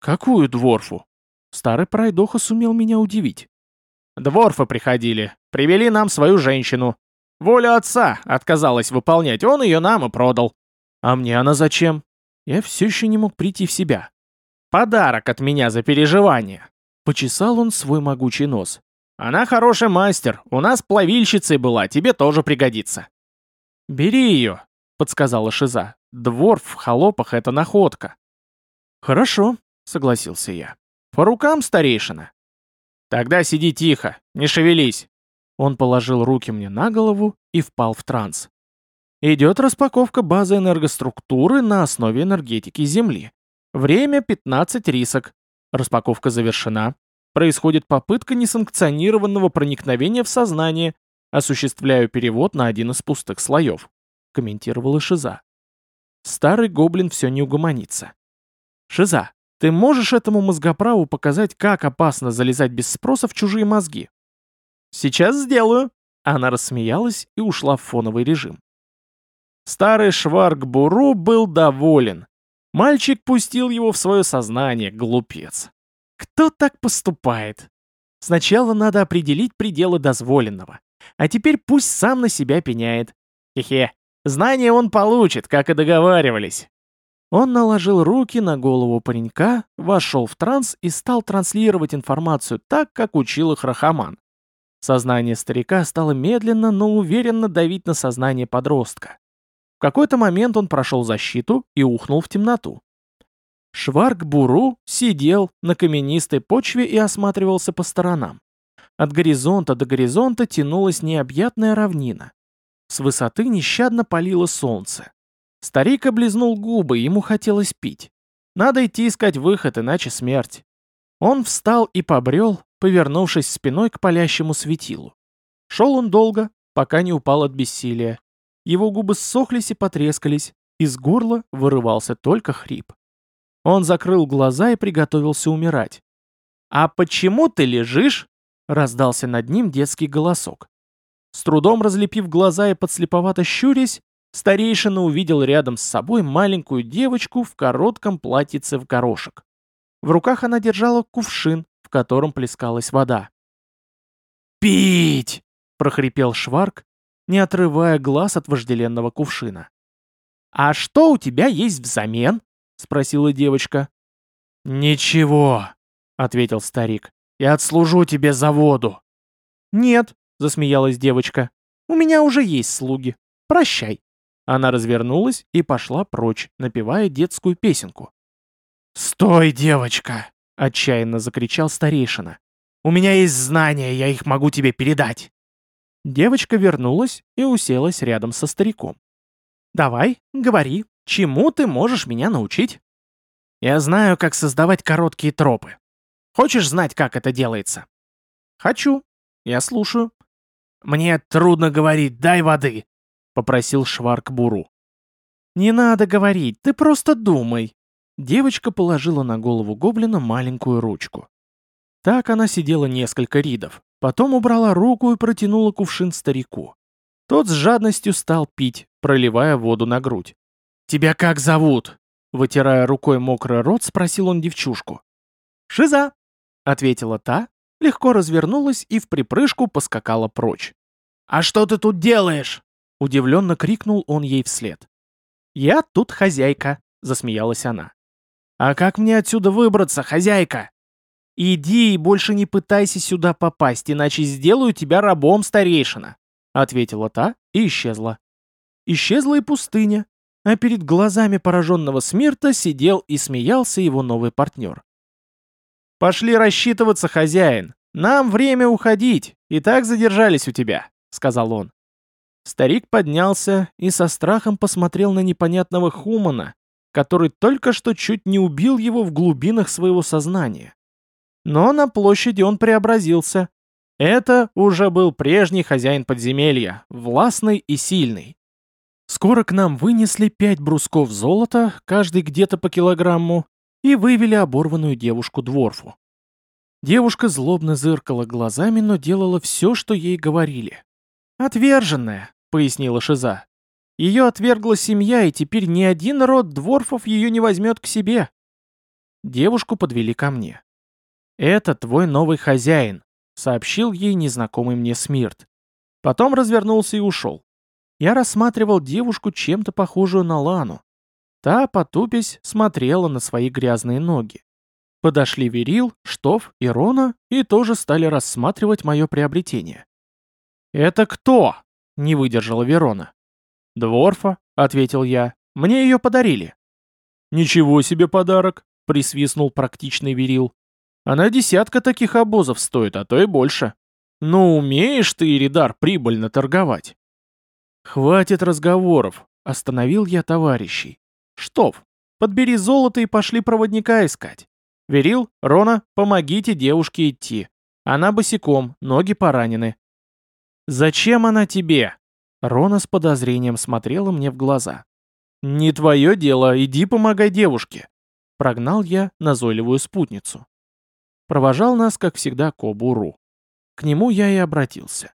Какую дворфу? Старый пройдоха сумел меня удивить. Дворфы приходили, привели нам свою женщину. Волю отца отказалась выполнять, он ее нам и продал. А мне она зачем? Я все еще не мог прийти в себя. Подарок от меня за переживание. Почесал он свой могучий нос. Она хороший мастер, у нас плавильщицей была, тебе тоже пригодится. Бери ее, подсказала Шиза. Дворф в холопах — это находка. Хорошо, согласился я. По рукам, старейшина. «Тогда сиди тихо, не шевелись!» Он положил руки мне на голову и впал в транс. Идет распаковка базы энергоструктуры на основе энергетики Земли. Время 15 рисок. Распаковка завершена. Происходит попытка несанкционированного проникновения в сознание. Осуществляю перевод на один из пустых слоев. Комментировала Шиза. Старый гоблин все не угомонится. Шиза, ты можешь этому мозгоправу показать, как опасно залезать без спроса в чужие мозги? Сейчас сделаю. Она рассмеялась и ушла в фоновый режим. Старый Шварк-Буру был доволен. Мальчик пустил его в свое сознание, глупец. Кто так поступает? Сначала надо определить пределы дозволенного. А теперь пусть сам на себя пеняет. Хе-хе. Знания он получит, как и договаривались. Он наложил руки на голову паренька, вошел в транс и стал транслировать информацию так, как учил их Рахаман. Сознание старика стало медленно, но уверенно давить на сознание подростка. В какой-то момент он прошел защиту и ухнул в темноту. Шварк-Буру сидел на каменистой почве и осматривался по сторонам. От горизонта до горизонта тянулась необъятная равнина. С высоты нещадно палило солнце. Старик облизнул губы, ему хотелось пить. Надо идти искать выход, иначе смерть. Он встал и побрел, повернувшись спиной к палящему светилу. Шел он долго, пока не упал от бессилия. Его губы ссохлись и потрескались, из горла вырывался только хрип. Он закрыл глаза и приготовился умирать. «А почему ты лежишь?» — раздался над ним детский голосок. С трудом разлепив глаза и подслеповато щурясь, Старейшина увидел рядом с собой маленькую девочку в коротком платьице в горошек. В руках она держала кувшин, в котором плескалась вода. «Пить!» — прохрипел Шварк, не отрывая глаз от вожделенного кувшина. «А что у тебя есть взамен?» — спросила девочка. «Ничего», — ответил старик. и отслужу тебе за воду». «Нет», — засмеялась девочка, — «у меня уже есть слуги. Прощай». Она развернулась и пошла прочь, напевая детскую песенку. «Стой, девочка!» — отчаянно закричал старейшина. «У меня есть знания, я их могу тебе передать!» Девочка вернулась и уселась рядом со стариком. «Давай, говори, чему ты можешь меня научить?» «Я знаю, как создавать короткие тропы. Хочешь знать, как это делается?» «Хочу. Я слушаю». «Мне трудно говорить, дай воды», — попросил Шварк Буру. «Не надо говорить, ты просто думай». Девочка положила на голову гоблина маленькую ручку. Так она сидела несколько ридов, потом убрала руку и протянула кувшин старику. Тот с жадностью стал пить, проливая воду на грудь. «Тебя как зовут?» Вытирая рукой мокрый рот, спросил он девчушку. «Шиза», — ответила та, легко развернулась и в припрыжку поскакала прочь. «А что ты тут делаешь?» — удивленно крикнул он ей вслед. «Я тут хозяйка», — засмеялась она. «А как мне отсюда выбраться, хозяйка?» «Иди и больше не пытайся сюда попасть, иначе сделаю тебя рабом, старейшина», — ответила та и исчезла. Исчезла и пустыня, а перед глазами пораженного Смирта сидел и смеялся его новый партнер. «Пошли рассчитываться, хозяин. Нам время уходить, и так задержались у тебя», — сказал он. Старик поднялся и со страхом посмотрел на непонятного Хумана, который только что чуть не убил его в глубинах своего сознания. Но на площади он преобразился. Это уже был прежний хозяин подземелья, властный и сильный. Скоро к нам вынесли пять брусков золота, каждый где-то по килограмму, и вывели оборванную девушку-дворфу. Девушка злобно зыркала глазами, но делала все, что ей говорили. «Отверженная», — пояснила Шиза. «Ее отвергла семья, и теперь ни один род дворфов ее не возьмет к себе». Девушку подвели ко мне. «Это твой новый хозяин», — сообщил ей незнакомый мне Смирт. Потом развернулся и ушел. Я рассматривал девушку чем-то похожую на Лану. Та, потупясь, смотрела на свои грязные ноги. Подошли Верил, Штоф и Рона и тоже стали рассматривать мое приобретение. «Это кто?» — не выдержала Верона. «Дворфа», — ответил я. «Мне ее подарили». «Ничего себе подарок!» — присвистнул практичный Верил. «Она десятка таких обозов стоит, а то и больше. Ну, умеешь ты, Иридар, прибыльно торговать». «Хватит разговоров», — остановил я товарищей. «Штоф, подбери золото и пошли проводника искать. Верил, Рона, помогите девушке идти. Она босиком, ноги поранены». «Зачем она тебе?» Рона с подозрением смотрела мне в глаза. «Не твое дело, иди помогай девушке», — прогнал я назойливую спутницу. Провожал нас, как всегда, Кобуру. К нему я и обратился.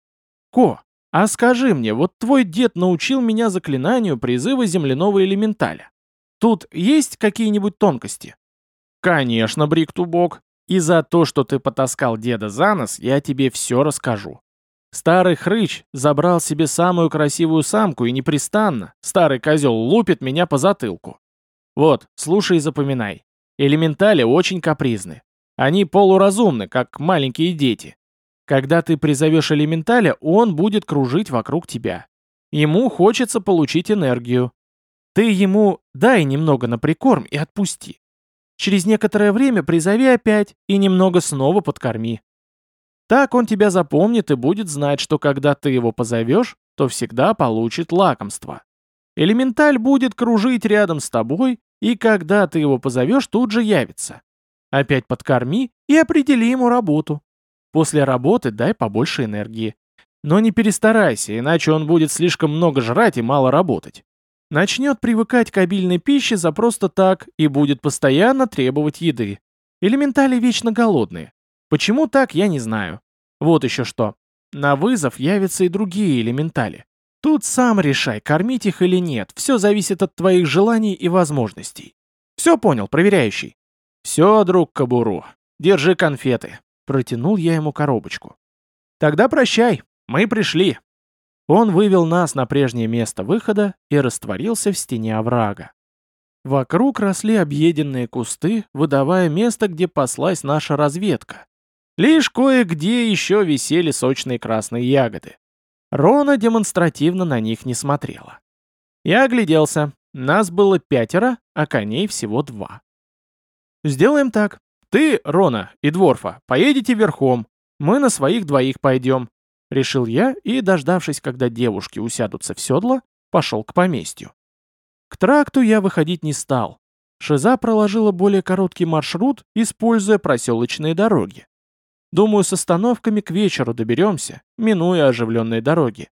«Ко, а скажи мне, вот твой дед научил меня заклинанию призыва земляного элементаля. Тут есть какие-нибудь тонкости? Конечно, Бриктубок. И за то, что ты потаскал деда за нос, я тебе все расскажу. Старый хрыч забрал себе самую красивую самку и непрестанно, старый козел лупит меня по затылку. Вот, слушай и запоминай. Элементали очень капризны. Они полуразумны, как маленькие дети. Когда ты призовешь элементаля, он будет кружить вокруг тебя. Ему хочется получить энергию. Ты ему дай немного на прикорм и отпусти. Через некоторое время призови опять и немного снова подкорми. Так он тебя запомнит и будет знать, что когда ты его позовешь, то всегда получит лакомство. Элементаль будет кружить рядом с тобой, и когда ты его позовешь, тут же явится. Опять подкорми и определи ему работу. После работы дай побольше энергии. Но не перестарайся, иначе он будет слишком много жрать и мало работать. Начнет привыкать к обильной пище за просто так и будет постоянно требовать еды. Элементали вечно голодные. Почему так, я не знаю. Вот еще что. На вызов явятся и другие элементали. Тут сам решай, кормить их или нет. Все зависит от твоих желаний и возможностей. Все понял, проверяющий? Все, друг Кабуру. Держи конфеты. Протянул я ему коробочку. «Тогда прощай, мы пришли». Он вывел нас на прежнее место выхода и растворился в стене оврага. Вокруг росли объеденные кусты, выдавая место, где паслась наша разведка. Лишь кое-где еще висели сочные красные ягоды. Рона демонстративно на них не смотрела. Я огляделся. Нас было пятеро, а коней всего два. «Сделаем так. Ты, Рона и Дворфа, поедете верхом. Мы на своих двоих пойдем», — решил я и, дождавшись, когда девушки усядутся в седло, пошел к поместью. К тракту я выходить не стал. Шиза проложила более короткий маршрут, используя проселочные дороги. Думаю, с остановками к вечеру доберемся, минуя оживленные дороги.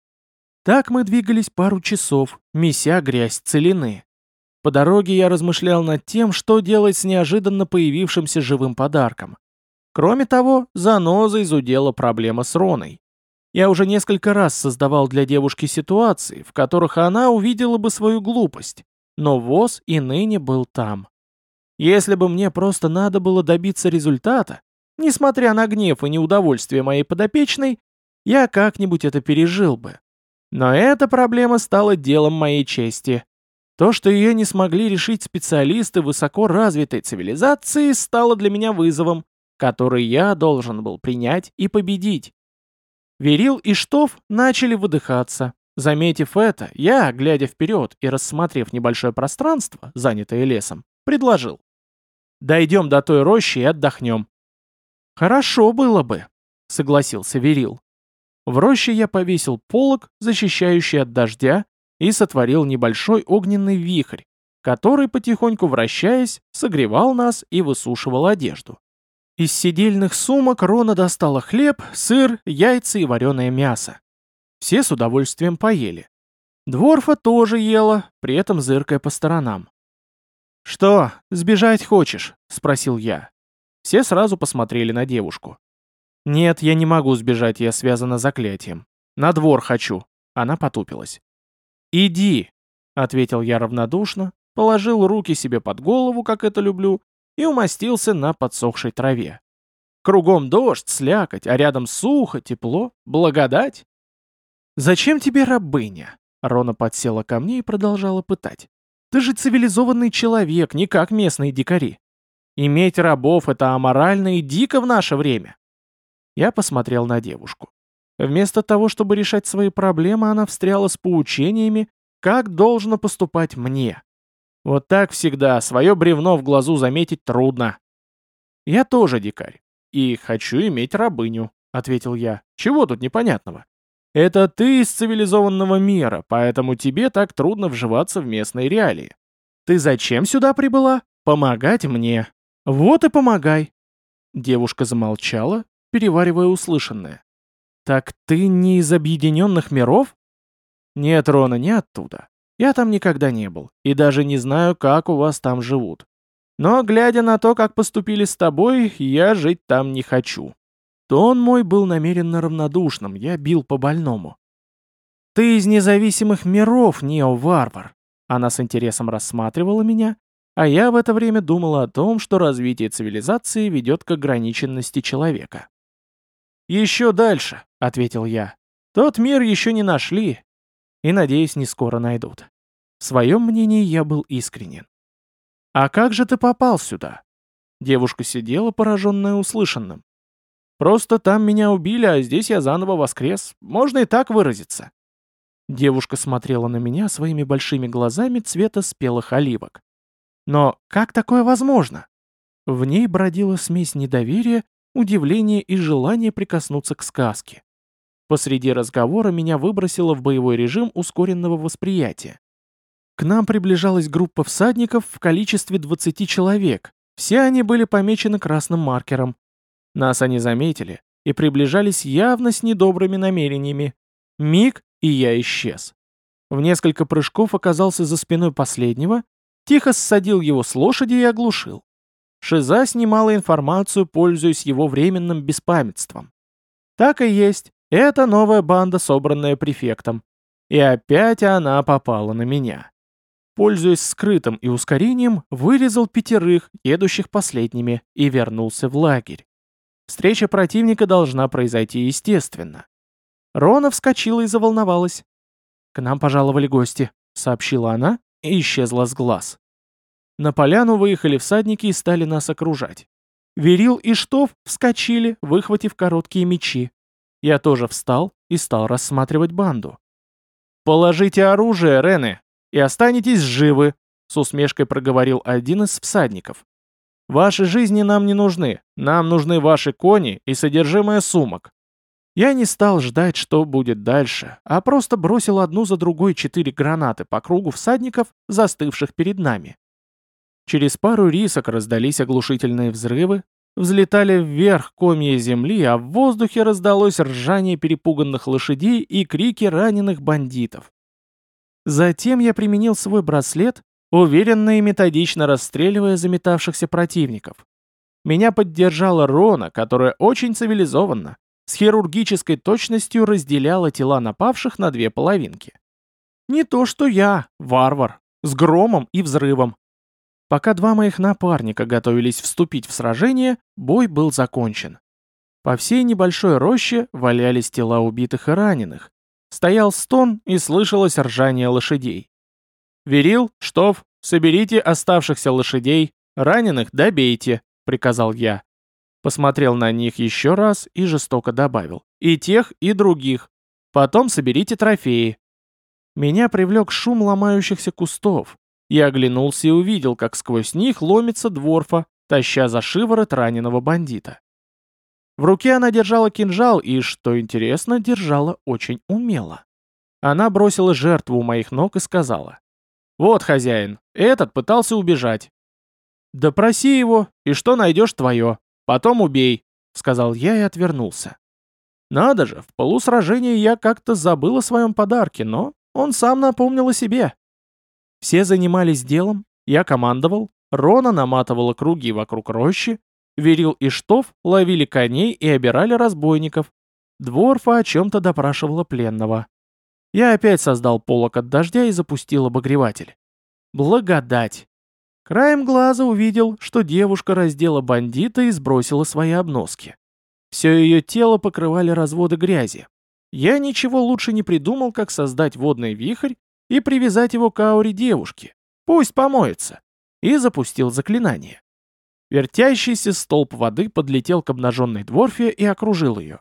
Так мы двигались пару часов, меся грязь целины. По дороге я размышлял над тем, что делать с неожиданно появившимся живым подарком. Кроме того, заноза изудела проблема с Роной. Я уже несколько раз создавал для девушки ситуации, в которых она увидела бы свою глупость, но ВОЗ и ныне был там. Если бы мне просто надо было добиться результата, несмотря на гнев и неудовольствие моей подопечной, я как-нибудь это пережил бы. Но эта проблема стала делом моей чести. То, что ее не смогли решить специалисты высоко развитой цивилизации, стало для меня вызовом, который я должен был принять и победить. Верил и Штоф начали выдыхаться. Заметив это, я, глядя вперед и рассмотрев небольшое пространство, занятое лесом, предложил. «Дойдем до той рощи и отдохнем». «Хорошо было бы», — согласился Верил. В роще я повесил полог, защищающий от дождя, и сотворил небольшой огненный вихрь, который, потихоньку вращаясь, согревал нас и высушивал одежду. Из сидельных сумок Рона достала хлеб, сыр, яйца и вареное мясо. Все с удовольствием поели. Дворфа тоже ела, при этом зыркая по сторонам. «Что, сбежать хочешь?» — спросил я. Все сразу посмотрели на девушку. «Нет, я не могу сбежать, я связана заклятием. На двор хочу». Она потупилась. «Иди», — ответил я равнодушно, положил руки себе под голову, как это люблю, и умостился на подсохшей траве. Кругом дождь, слякоть, а рядом сухо, тепло, благодать. «Зачем тебе рабыня?» Рона подсела ко мне и продолжала пытать. «Ты же цивилизованный человек, не как местные дикари. Иметь рабов — это аморально и дико в наше время. Я посмотрел на девушку. Вместо того, чтобы решать свои проблемы, она встряла с поучениями, как должно поступать мне. Вот так всегда, свое бревно в глазу заметить трудно. Я тоже дикарь. И хочу иметь рабыню, ответил я. Чего тут непонятного? Это ты из цивилизованного мира, поэтому тебе так трудно вживаться в местные реалии. Ты зачем сюда прибыла? Помогать мне. Вот и помогай. Девушка замолчала, переваривая услышанное. «Так ты не из объединенных миров?» «Нет, Рона, не оттуда. Я там никогда не был, и даже не знаю, как у вас там живут. Но, глядя на то, как поступили с тобой, я жить там не хочу». Тон мой был намеренно равнодушным, я бил по больному. «Ты из независимых миров, нео-варвар!» Она с интересом рассматривала меня, а я в это время думала о том, что развитие цивилизации ведет к ограниченности человека. «Еще дальше», — ответил я. «Тот мир еще не нашли. И, надеюсь, не скоро найдут». В своем мнении я был искренен. «А как же ты попал сюда?» Девушка сидела, пораженная услышанным. «Просто там меня убили, а здесь я заново воскрес. Можно и так выразиться». Девушка смотрела на меня своими большими глазами цвета спелых оливок. «Но как такое возможно?» В ней бродила смесь недоверия удивление и желание прикоснуться к сказке. Посреди разговора меня выбросило в боевой режим ускоренного восприятия. К нам приближалась группа всадников в количестве 20 человек. Все они были помечены красным маркером. Нас они заметили и приближались явно с недобрыми намерениями. Миг, и я исчез. В несколько прыжков оказался за спиной последнего, тихо ссадил его с лошади и оглушил. Шиза снимала информацию, пользуясь его временным беспамятством. Так и есть, это новая банда, собранная префектом. И опять она попала на меня. Пользуясь скрытым и ускорением, вырезал пятерых, едущих последними, и вернулся в лагерь. Встреча противника должна произойти естественно. Рона вскочила и заволновалась. «К нам пожаловали гости», — сообщила она и исчезла с глаз. На поляну выехали всадники и стали нас окружать. Верил и Штоф вскочили, выхватив короткие мечи. Я тоже встал и стал рассматривать банду. «Положите оружие, Рены, и останетесь живы», — с усмешкой проговорил один из всадников. «Ваши жизни нам не нужны, нам нужны ваши кони и содержимое сумок». Я не стал ждать, что будет дальше, а просто бросил одну за другой четыре гранаты по кругу всадников, застывших перед нами. Через пару рисок раздались оглушительные взрывы, взлетали вверх комья земли, а в воздухе раздалось ржание перепуганных лошадей и крики раненых бандитов. Затем я применил свой браслет, уверенно и методично расстреливая заметавшихся противников. Меня поддержала Рона, которая очень цивилизованно, с хирургической точностью разделяла тела напавших на две половинки. Не то что я, варвар, с громом и взрывом. Пока два моих напарника готовились вступить в сражение, бой был закончен. По всей небольшой роще валялись тела убитых и раненых. Стоял стон и слышалось ржание лошадей. «Верил, Штоф, соберите оставшихся лошадей, раненых добейте», — приказал я. Посмотрел на них еще раз и жестоко добавил. «И тех, и других. Потом соберите трофеи». Меня привлек шум ломающихся кустов. Я оглянулся и увидел, как сквозь них ломится дворфа, таща за шиворот раненого бандита. В руке она держала кинжал и, что интересно, держала очень умело. Она бросила жертву у моих ног и сказала. «Вот, хозяин, этот пытался убежать». «Допроси его, и что найдешь твое. Потом убей», — сказал я и отвернулся. Надо же, в полусражении я как-то забыл о своем подарке, но он сам напомнил о себе. Все занимались делом, я командовал, Рона наматывала круги вокруг рощи, Верил и Штоф ловили коней и обирали разбойников. Дворфа о чем-то допрашивала пленного. Я опять создал полок от дождя и запустил обогреватель. Благодать. Краем глаза увидел, что девушка раздела бандита и сбросила свои обноски. Все ее тело покрывали разводы грязи. Я ничего лучше не придумал, как создать водный вихрь и привязать его к ауре девушки. Пусть помоется. И запустил заклинание. Вертящийся столб воды подлетел к обнаженной дворфе и окружил ее.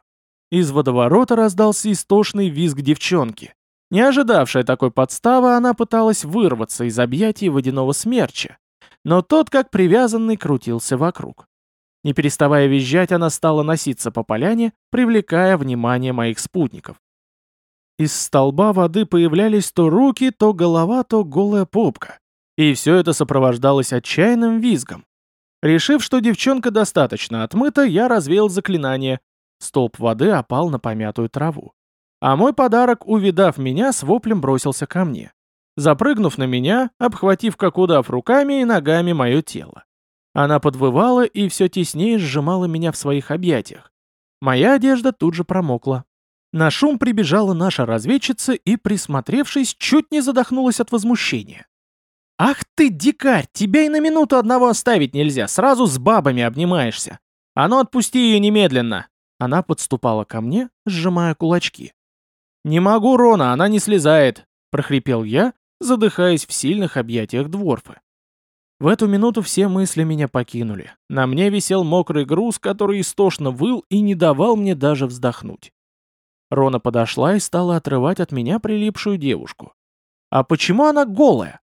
Из водоворота раздался истошный визг девчонки. Не ожидавшая такой подставы, она пыталась вырваться из объятий водяного смерча, но тот, как привязанный, крутился вокруг. Не переставая визжать, она стала носиться по поляне, привлекая внимание моих спутников. Из столба воды появлялись то руки, то голова, то голая попка. И все это сопровождалось отчаянным визгом. Решив, что девчонка достаточно отмыта, я развеял заклинание. Столб воды опал на помятую траву. А мой подарок, увидав меня, с воплем бросился ко мне. Запрыгнув на меня, обхватив как удав руками и ногами мое тело. Она подвывала и все теснее сжимала меня в своих объятиях. Моя одежда тут же промокла. На шум прибежала наша разведчица и, присмотревшись, чуть не задохнулась от возмущения. «Ах ты, дикарь, тебя и на минуту одного оставить нельзя, сразу с бабами обнимаешься. А ну отпусти ее немедленно!» Она подступала ко мне, сжимая кулачки. «Не могу, Рона, она не слезает!» — прохрипел я, задыхаясь в сильных объятиях дворфы. В эту минуту все мысли меня покинули. На мне висел мокрый груз, который истошно выл и не давал мне даже вздохнуть. Рона подошла и стала отрывать от меня прилипшую девушку. «А почему она голая?»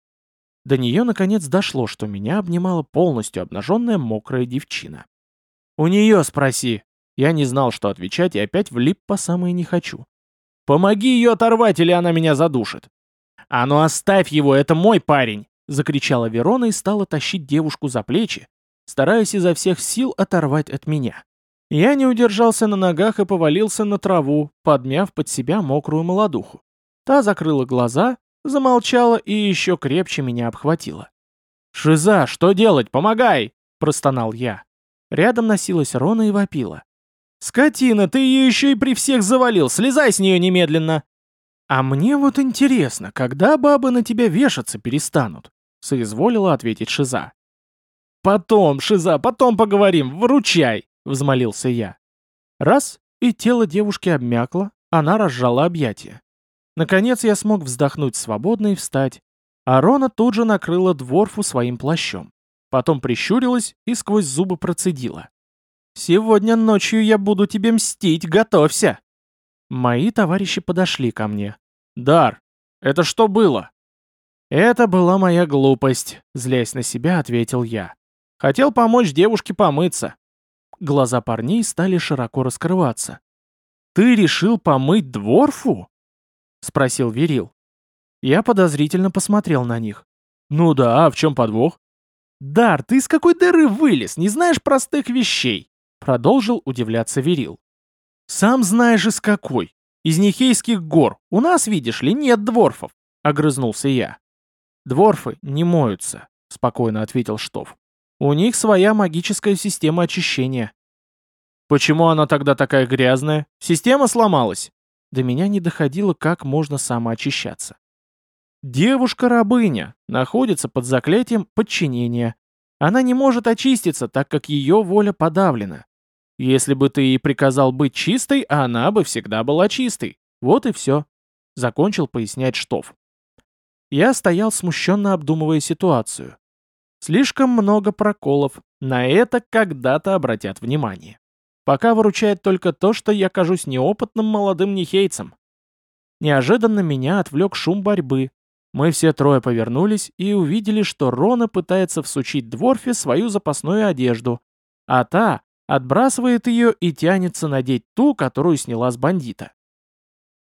До нее наконец дошло, что меня обнимала полностью обнаженная мокрая девчина. «У нее спроси!» Я не знал, что отвечать, и опять влип по самое не хочу. «Помоги ее оторвать, или она меня задушит!» «А ну оставь его, это мой парень!» Закричала Верона и стала тащить девушку за плечи, стараясь изо всех сил оторвать от меня. Я не удержался на ногах и повалился на траву, подмяв под себя мокрую молодуху. Та закрыла глаза, замолчала и еще крепче меня обхватила. «Шиза, что делать? Помогай!» – простонал я. Рядом носилась Рона и вопила. «Скотина, ты ее еще и при всех завалил! Слезай с нее немедленно!» «А мне вот интересно, когда бабы на тебя вешаться перестанут?» — соизволила ответить Шиза. «Потом, Шиза, потом поговорим, выручай!» — взмолился я. Раз, и тело девушки обмякло, она разжала объятия. Наконец я смог вздохнуть свободно и встать. А Рона тут же накрыла дворфу своим плащом. Потом прищурилась и сквозь зубы процедила. Сегодня ночью я буду тебе мстить, готовься!» Мои товарищи подошли ко мне. «Дар, это что было?» «Это была моя глупость», — злясь на себя, ответил я. «Хотел помочь девушке помыться». Глаза парней стали широко раскрываться. «Ты решил помыть дворфу?» — спросил Верил. Я подозрительно посмотрел на них. «Ну да, а в чем подвох?» «Дар, ты из какой дыры вылез? Не знаешь простых вещей?» Продолжил удивляться Верил. «Сам знаешь из какой. Из Нихейских гор. У нас, видишь ли, нет дворфов», — огрызнулся я. «Дворфы не моются», — спокойно ответил Штоф. «У них своя магическая система очищения». «Почему она тогда такая грязная? Система сломалась?» До меня не доходило, как можно самоочищаться. Девушка-рабыня находится под заклятием подчинения. Она не может очиститься, так как ее воля подавлена. Если бы ты ей приказал быть чистой, она бы всегда была чистой. Вот и все. Закончил пояснять Штоф. Я стоял смущенно обдумывая ситуацию. Слишком много проколов. На это когда-то обратят внимание. Пока выручает только то, что я кажусь неопытным молодым нехейцем. Неожиданно меня отвлек шум борьбы, мы все трое повернулись и увидели, что Рона пытается всучить Дворфе свою запасную одежду, а та отбрасывает ее и тянется надеть ту, которую сняла с бандита.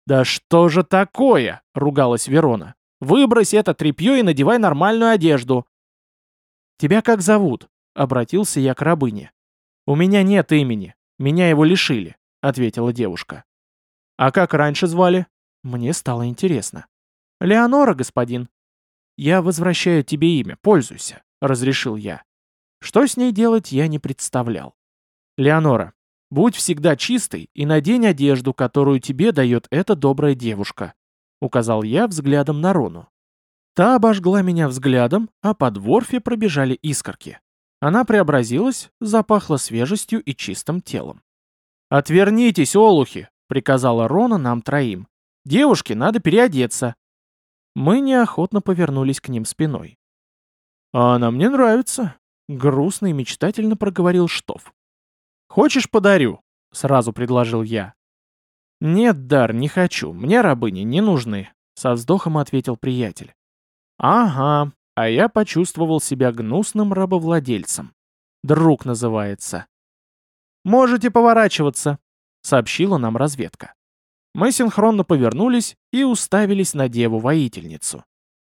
«Да что же такое?» — ругалась Верона. «Выбрось это тряпье и надевай нормальную одежду». «Тебя как зовут?» — обратился я к рабыне. «У меня нет имени. Меня его лишили», — ответила девушка. «А как раньше звали?» Мне стало интересно. «Леонора, господин». «Я возвращаю тебе имя, пользуйся», — разрешил я. Что с ней делать, я не представлял. «Леонора, будь всегда чистой и надень одежду, которую тебе дает эта добрая девушка», — указал я взглядом на Рону. Та обожгла меня взглядом, а по дворфе пробежали искорки. Она преобразилась, запахла свежестью и чистым телом. «Отвернитесь, олухи!» — приказала Рона нам троим. «Девушке надо переодеться». Мы неохотно повернулись к ним спиной. «А она мне нравится», — грустно и мечтательно проговорил Штоф. «Хочешь, подарю?» — сразу предложил я. «Нет, Дар, не хочу, мне рабыни не нужны», — со вздохом ответил приятель. «Ага, а я почувствовал себя гнусным рабовладельцем. Друг называется». «Можете поворачиваться», — сообщила нам разведка. Мы синхронно повернулись и уставились на деву-воительницу.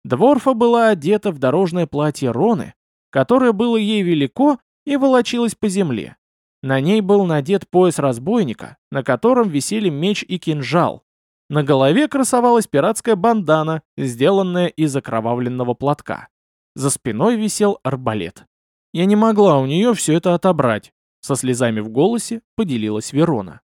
Дворфа была одета в дорожное платье Роны, которое было ей велико и волочилось по земле. На ней был надет пояс разбойника, на котором висели меч и кинжал. На голове красовалась пиратская бандана, сделанная из окровавленного платка. За спиной висел арбалет. Я не могла у нее все это отобрать. Со слезами в голосе поделилась Верона.